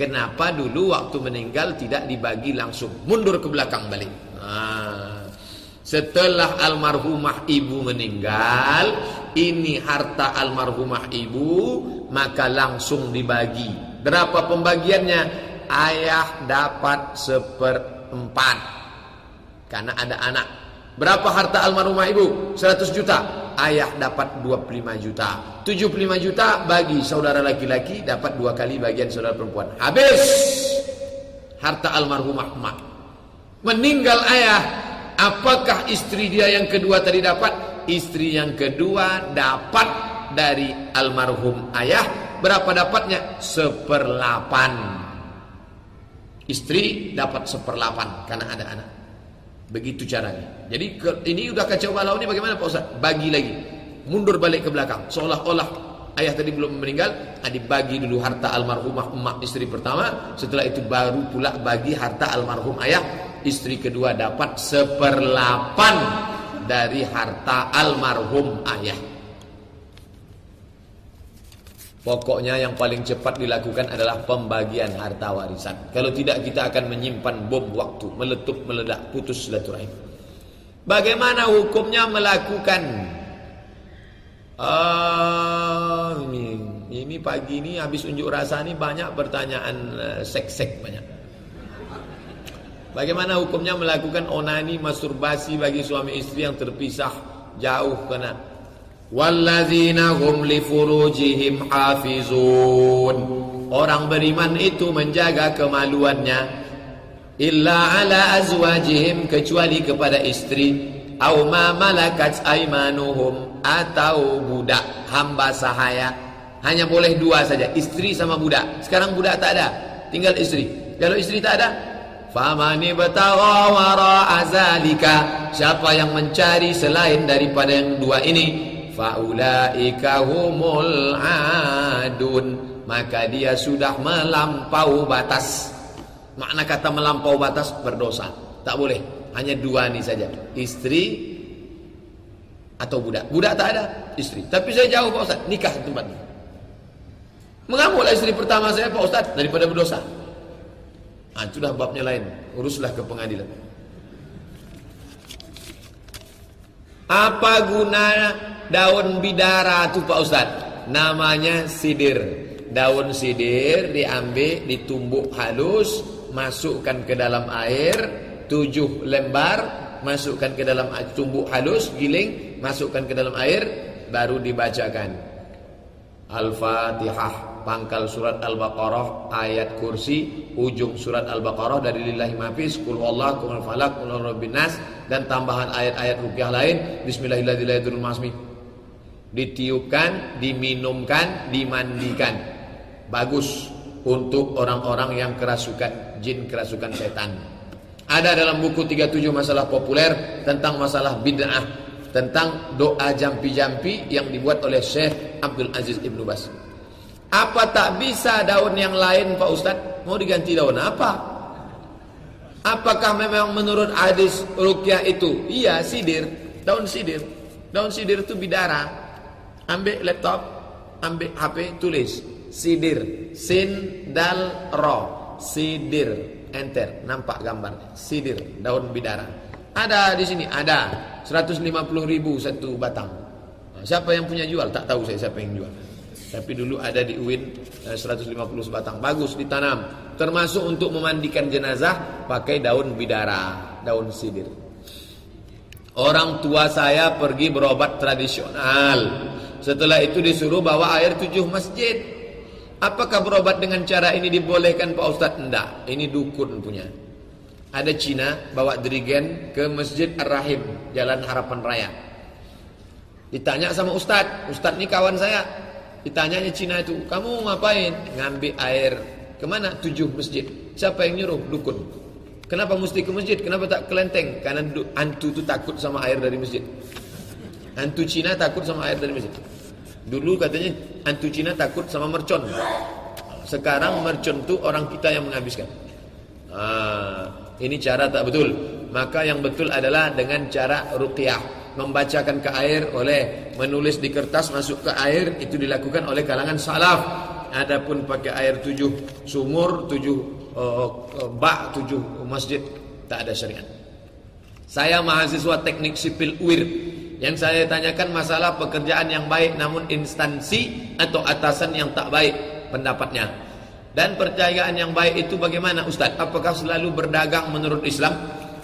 kenapa dulu waktu meninggal tidak dibagi langsung? Mundur ke belakang balik. Nah, setelah almarhumah ibu meninggal ini harta almarhumah ibu maka langsung dibagi. Berapa pembagiannya? Ayah dapat seperempat. Karena ada anak. Berapa harta almarhumah ibu? 100 juta. Ayah dapat 25 juta. 75 juta bagi saudara laki-laki dapat dua kali bagian saudara perempuan. Habis harta almarhumah emak. Meninggal ayah, apakah istri dia yang kedua tadi dapat? Istri yang kedua dapat dari almarhum ayah. Berapa dapatnya? Seperlapan. Istri dapat seperlapan karena ada anak. Begitu caranya. Jadi ini udah kacau balau ini bagaimana Pak Ustaz? Bagi lagi. Mundur balik ke belakang. Seolah-olah ayah tadi belum meninggal, dibagi dulu harta almarhumah emak istri pertama, setelah itu baru pula bagi harta almarhum ayah istri kedua dapat seperlapan dari harta almarhum ayah. Pokoknya yang paling cepat dilakukan adalah pembagian harta warisan. Kalau tidak kita akan menyimpan bom waktu, meletup, meledak, putus silaturahim. Bagaimana hukumnya melakukan Ah, ini, ini pagi ini habis unjuk rasa ini banyak pertanyaan uh, sek-sek banyak. Bagaimana hukumnya melakukan onani masturbasi bagi suami istri yang terpisah jauh kena Walladzina hum li furujihim hafizun. Orang beriman itu menjaga kemaluannya illa ala azwajihim kecuali kepada istri au ma malakat aimanuhum atau budak hamba sahaya. Hanya boleh dua saja, istri sama budak. Sekarang budak tak ada, tinggal istri. Kalau istri tak ada, famani batagha wara azalika. Siapa yang mencari selain daripada yang dua ini, faulaika humul adun. Maka dia sudah melampau batas. Makna kata melampau batas berdosa. Tak boleh. Hanya dua ini saja. Istri atau budak. Budak tak ada istri. Tapi saya jauh Pak Ustaz. Nikah tempat ini mengamuklah istri pertama saya Pak Ustaz daripada berdosa. Ah, sudah babnya lain. Uruslah ke pengadilan apa guna daun bidara tuh Pak Ustaz? Namanya sidir. Daun sidir diambil ditumbuk halus masukkan ke dalam air tujuh lembar masukkan ke dalam tumbuk halus giling masukkan ke dalam air baru dibacakan. Al-Fatihah pangkal surat Al-Baqarah ayat kursi ujung surat Al-Baqarah dari lillahi mafis kul Allah kul falak kul nas dan tambahan ayat-ayat rukyah lain bismillahirrahmanirrahim ditiupkan, diminumkan, dimandikan. Bagus untuk orang-orang yang kerasukan jin, kerasukan setan. Ada dalam buku 37 masalah populer tentang masalah bid'ah, tentang doa jampi-jampi yang dibuat oleh Syekh Abdul Aziz Ibnu Bas. Apa tak bisa daun yang lain Pak Ustadz? Mau diganti daun apa? Apakah memang menurut hadis rukyah itu? Iya, sidir, daun sidir. Daun sidir itu bidara. Ambil laptop, ambil HP, tulis sidir, sin dal ro, sidir, enter, nampak gambar, sidir, daun bidara. Ada di sini, ada 150 ribu satu batang. Siapa yang punya jual? Tak tahu saya siapa yang jual. Tapi dulu ada di UIN 150 eh, batang. Bagus ditanam. Termasuk untuk memandikan jenazah pakai daun bidara, daun sidir. Orang tua saya pergi berobat tradisional. Setelah itu disuruh bawa air tujuh masjid. Apakah berobat dengan cara ini dibolehkan Pak Ustaz? Tidak. Ini dukun punya. Ada Cina bawa dirigen ke Masjid Ar-Rahim, Jalan Harapan Raya. Ditanya sama Ustaz, Ustaz ini kawan saya. Ditanyanya Cina itu, kamu ngapain? Ngambil air ke mana? Tujuh masjid. Siapa yang nyuruh? Dukun. Kenapa mesti ke masjid? Kenapa tak ke lenteng? Karena antu itu takut sama air dari masjid. Hantu Cina takut sama air dari masjid. Dulu katanya hantu Cina takut sama mercon. Sekarang mercon itu orang kita yang menghabiskan. Ah, ini cara tak betul. Maka yang betul adalah dengan cara ruqyah. Membacakan ke air oleh menulis di kertas masuk ke air itu dilakukan oleh kalangan salaf. Adapun pakai air tujuh sumur, tujuh uh, bak, tujuh masjid tak ada syariat. Saya mahasiswa teknik sipil UIR yang saya tanyakan masalah pekerjaan yang baik namun instansi atau atasan yang tak baik pendapatnya. Dan percayaan yang baik itu bagaimana Ustaz? Apakah selalu berdagang menurut Islam?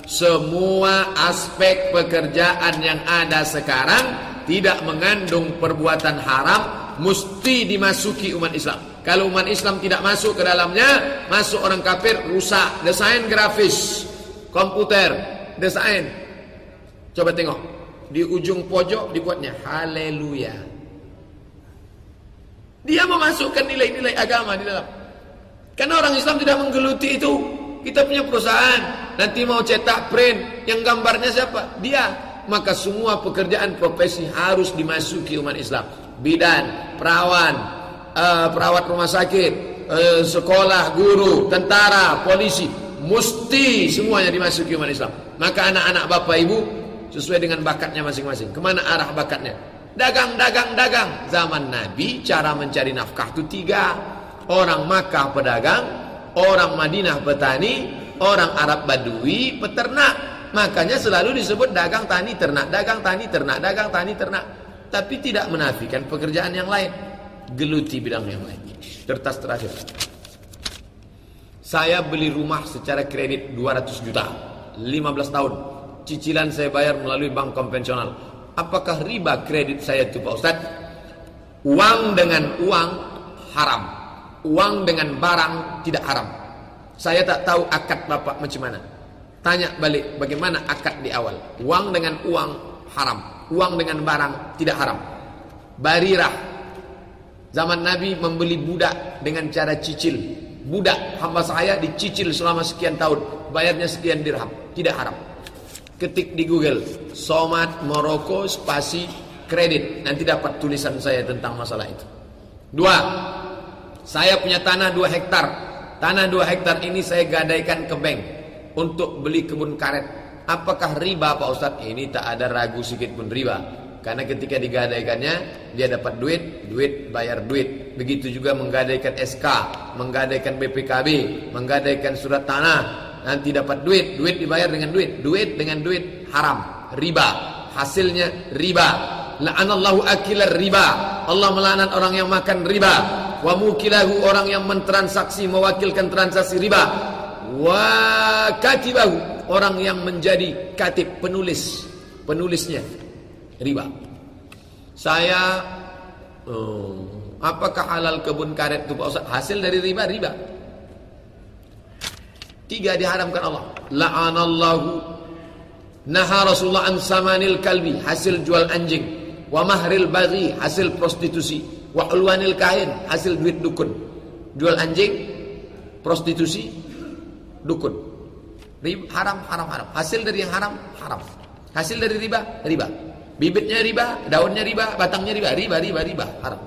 Semua aspek pekerjaan yang ada sekarang tidak mengandung perbuatan haram mesti dimasuki umat Islam. Kalau umat Islam tidak masuk ke dalamnya, masuk orang kafir rusak desain grafis, komputer, desain. Coba tengok di ujung pojok dibuatnya haleluya. Dia memasukkan nilai-nilai agama di dalam. Karena orang Islam tidak menggeluti itu. Kita punya perusahaan, nanti mau cetak print, yang gambarnya siapa? Dia. Maka semua pekerjaan profesi harus dimasuki umat Islam. Bidan, perawan, uh, perawat rumah sakit, uh, sekolah, guru, tentara, polisi, mesti semuanya dimasuki umat Islam. Maka anak-anak bapak ibu sesuai dengan bakatnya masing-masing. Ke mana arah bakatnya? Dagang, dagang, dagang. Zaman Nabi cara mencari nafkah itu tiga. Orang Makkah pedagang, orang Madinah petani, orang Arab Badui peternak. Makanya selalu disebut dagang tani ternak, dagang tani ternak, dagang tani ternak. Tapi tidak menafikan pekerjaan yang lain. Geluti bidang yang lain. Kertas terakhir. Saya beli rumah secara kredit 200 juta. 15 tahun. Cicilan saya bayar melalui bank konvensional. Apakah riba kredit saya itu Pak Ustaz? Uang dengan uang haram. Uang dengan barang tidak haram. Saya tak tahu akad Bapak macam mana. Tanya balik bagaimana akad di awal. Uang dengan uang haram. Uang dengan barang tidak haram. Barirah. Zaman Nabi membeli budak dengan cara cicil. Budak hamba saya dicicil selama sekian tahun. Bayarnya sekian dirham. Tidak haram. Ketik di Google. Somat Moroko spasi kredit. Nanti dapat tulisan saya tentang masalah itu. Dua. Saya punya tanah 2 hektar. Tanah 2 hektar ini saya gadaikan ke bank untuk beli kebun karet. Apakah riba Pak Ustadz? Ini tak ada ragu sedikit pun riba. Karena ketika digadaikannya dia dapat duit, duit bayar duit. Begitu juga menggadaikan SK, menggadaikan BPKB, menggadaikan surat tanah, nanti dapat duit, duit dibayar dengan duit, duit dengan duit haram, riba. Hasilnya riba. La'anallahu akilar riba. Allah melaknat orang yang makan riba wa mukilahu orang yang mentransaksi mewakilkan transaksi riba. Wa katibahu orang yang menjadi katib penulis penulisnya riba. Saya hmm, apakah halal kebun karet itu Pak Ustaz? Hasil dari riba riba. Tiga diharamkan Allah. La'anallahu naha Rasulullah an samanil kalbi hasil jual anjing. Wa mahril baghi hasil prostitusi wa ulwanil kahin hasil duit dukun. Jual anjing prostitusi dukun. Riba, haram haram haram. Hasil dari yang haram haram. Hasil dari riba riba. Bibitnya riba daunnya riba batangnya riba. Riba riba riba. Haram.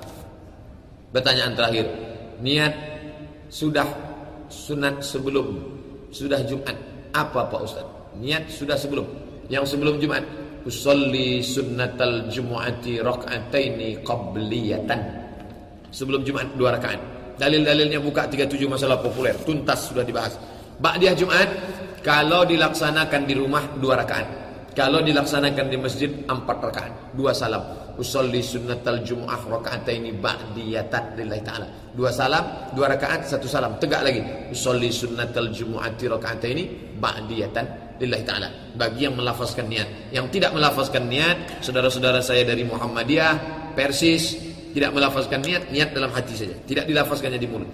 Pertanyaan terakhir. Niat sudah sunat sebelum sudah Jumat. Apa Pak Ustaz niat sudah sebelum. Yang sebelum Jumat usolli sunnatal jumu'ati rak'ataini qabliyatan. Sebelum Jumat dua rakaat. Dalil-dalilnya buka 37 masalah populer. Tuntas sudah dibahas. Ba'diyah Jumat kalau dilaksanakan di rumah dua rakaat. Kalau dilaksanakan di masjid empat rakaat. Dua salam. Usolli sunnatal jumu'ah raka'ataini ba'diyatan lillahi ta'ala. Dua salam dua rakaat satu salam. Tegak lagi. Usolli sunnatal jumu'ati raka'ataini ba'diyatan lillahi ta'ala bagi yang melafazkan niat yang tidak melafazkan niat saudara-saudara saya dari Muhammadiyah Persis tidak melafazkan niat niat dalam hati saja tidak dilafazkannya di mulut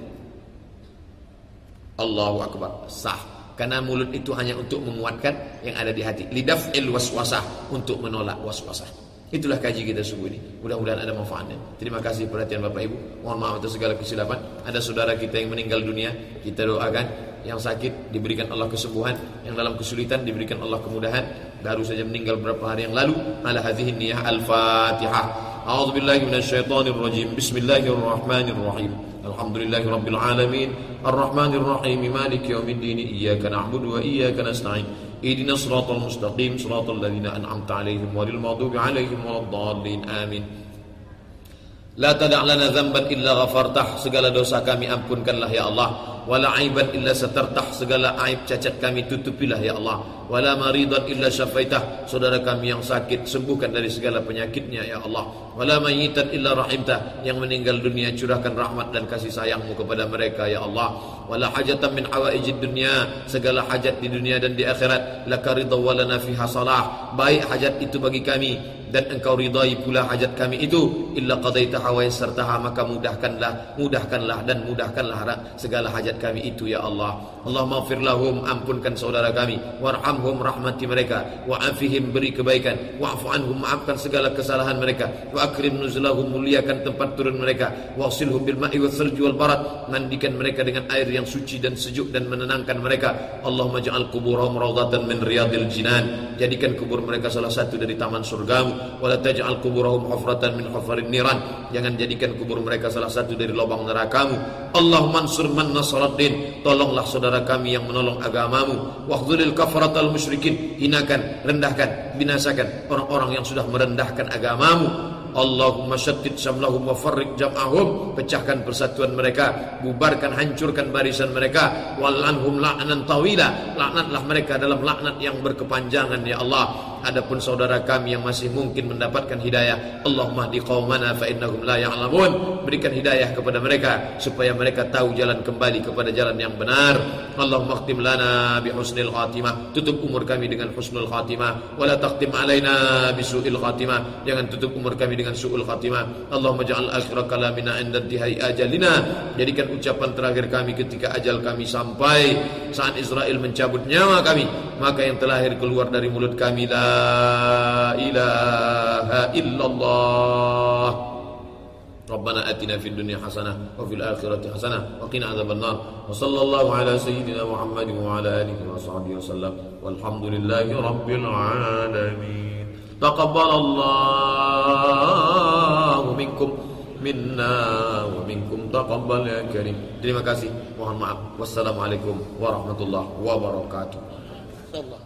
Allahu Akbar sah karena mulut itu hanya untuk menguatkan yang ada di hati lidaf il waswasah untuk menolak waswasah Itulah kaji kita subuh ini. Mudah-mudahan ada manfaatnya. Terima kasih perhatian Bapak Ibu. Mohon maaf atas segala kesilapan. Ada saudara kita yang meninggal dunia. Kita doakan Yang sakit diberikan Allah kesembuhan. Yang dalam kesulitan diberikan Allah kemudahan. Baru saja meninggal beberapa hari yang lalu. Ala hadhihi niyah al-fatihah. A'udzu billahi minasyaitonir rajim. Bismillahirrahmanirrahim. Alhamdulillahi rabbil alamin. Arrahmanir rahim. Maliki yaumiddin. Iyyaka na'budu wa iyyaka nasta'in. اهدنا الصراط المستقيم صراط الذين أنعمت عليهم غير المغضوب عليهم ولا الضالين آمين La tada' lana dzamban illa ghafartah segala dosa kami ampunkanlah ya Allah wala aiban illa satartah. Segala aib cacat kami tutupilah ya Allah. Wala maridan illa syafaitah. Saudara kami yang sakit sembuhkan dari segala penyakitnya ya Allah. Wala mayyitan illa rahimtah. Yang meninggal dunia curahkan rahmat dan kasih sayangmu kepada mereka ya Allah. Wala hajatan min hawaijid dunya segala hajat di dunia dan di akhirat. Lakaridha walana fiha salah. Baik hajat itu bagi kami dan engkau ridai pula hajat kami itu. Illa qadaitaha wa yassartaha maka mudahkanlah mudahkanlah dan mudahkanlah segala hajat kami itu ya Allah. Allahumma ighfir lahum ampunkan saudara kami. Warhamhum rahmati mereka. Wa afihim beri kebaikan. Wa'fu anhum maafkan segala kesalahan mereka. Wa akrim nuzulahum muliakan tempat turun mereka. Wasilhum bil ma'i thalji wal barat. Mandikan mereka dengan air yang suci dan sejuk dan menenangkan mereka. Allahumma ja'al kuburahum rawdatan min riyadil jinan. Jadikan kubur mereka salah satu dari taman surgamu wala taj'al kuburahum hufratan min hufarin niran. Jangan jadikan kubur mereka salah satu dari lubang nerakamu. Allahumma ansur man nasaraddin tolonglah saudara kami yang menolong agamamu. Wahdzulil kafaratal musyrikin. Hinakan rendahkan binasakan orang-orang yang sudah merendahkan agamamu. Allahumma syattid syamlahum wa farrik jam'ahum. Pecahkan persatuan mereka. Bubarkan hancurkan barisan mereka. Wal'anhum la'nan tawila. Laknatlah mereka dalam laknat yang berkepanjangan ya Allah adapun saudara kami yang masih mungkin mendapatkan hidayah Allahumma di qaumana fa innahum la ya'lamun. Berikan hidayah kepada mereka supaya mereka tahu jalan kembali kepada jalan yang benar. Allahumma khtim lana bi husnil khatimah. Tutup umur kami dengan husnul khatimah. Wala taqtim alaina bi su'il khatimah. Jangan tutup umur kami dengan su'ul khatimah. Allahumma ja'al akhir kalamina inda intihai ajalina jadikan ucapan terakhir kami ketika ajal kami sampai. Saat Israel mencabut nyawa kami maka yang terlahir keluar dari mulut kami la ilaha illallah ربنا آتنا في الدنيا حسنة وفي الآخرة حسنة وقنا عذاب النار وصلى الله على سيدنا محمد وعلى آله وصحبه وسلم والحمد لله رب العالمين تقبل الله منكم wa minkum taqabbal ya karim. Terima kasih. Mohon maaf. Wassalamualaikum warahmatullahi wabarakatuh.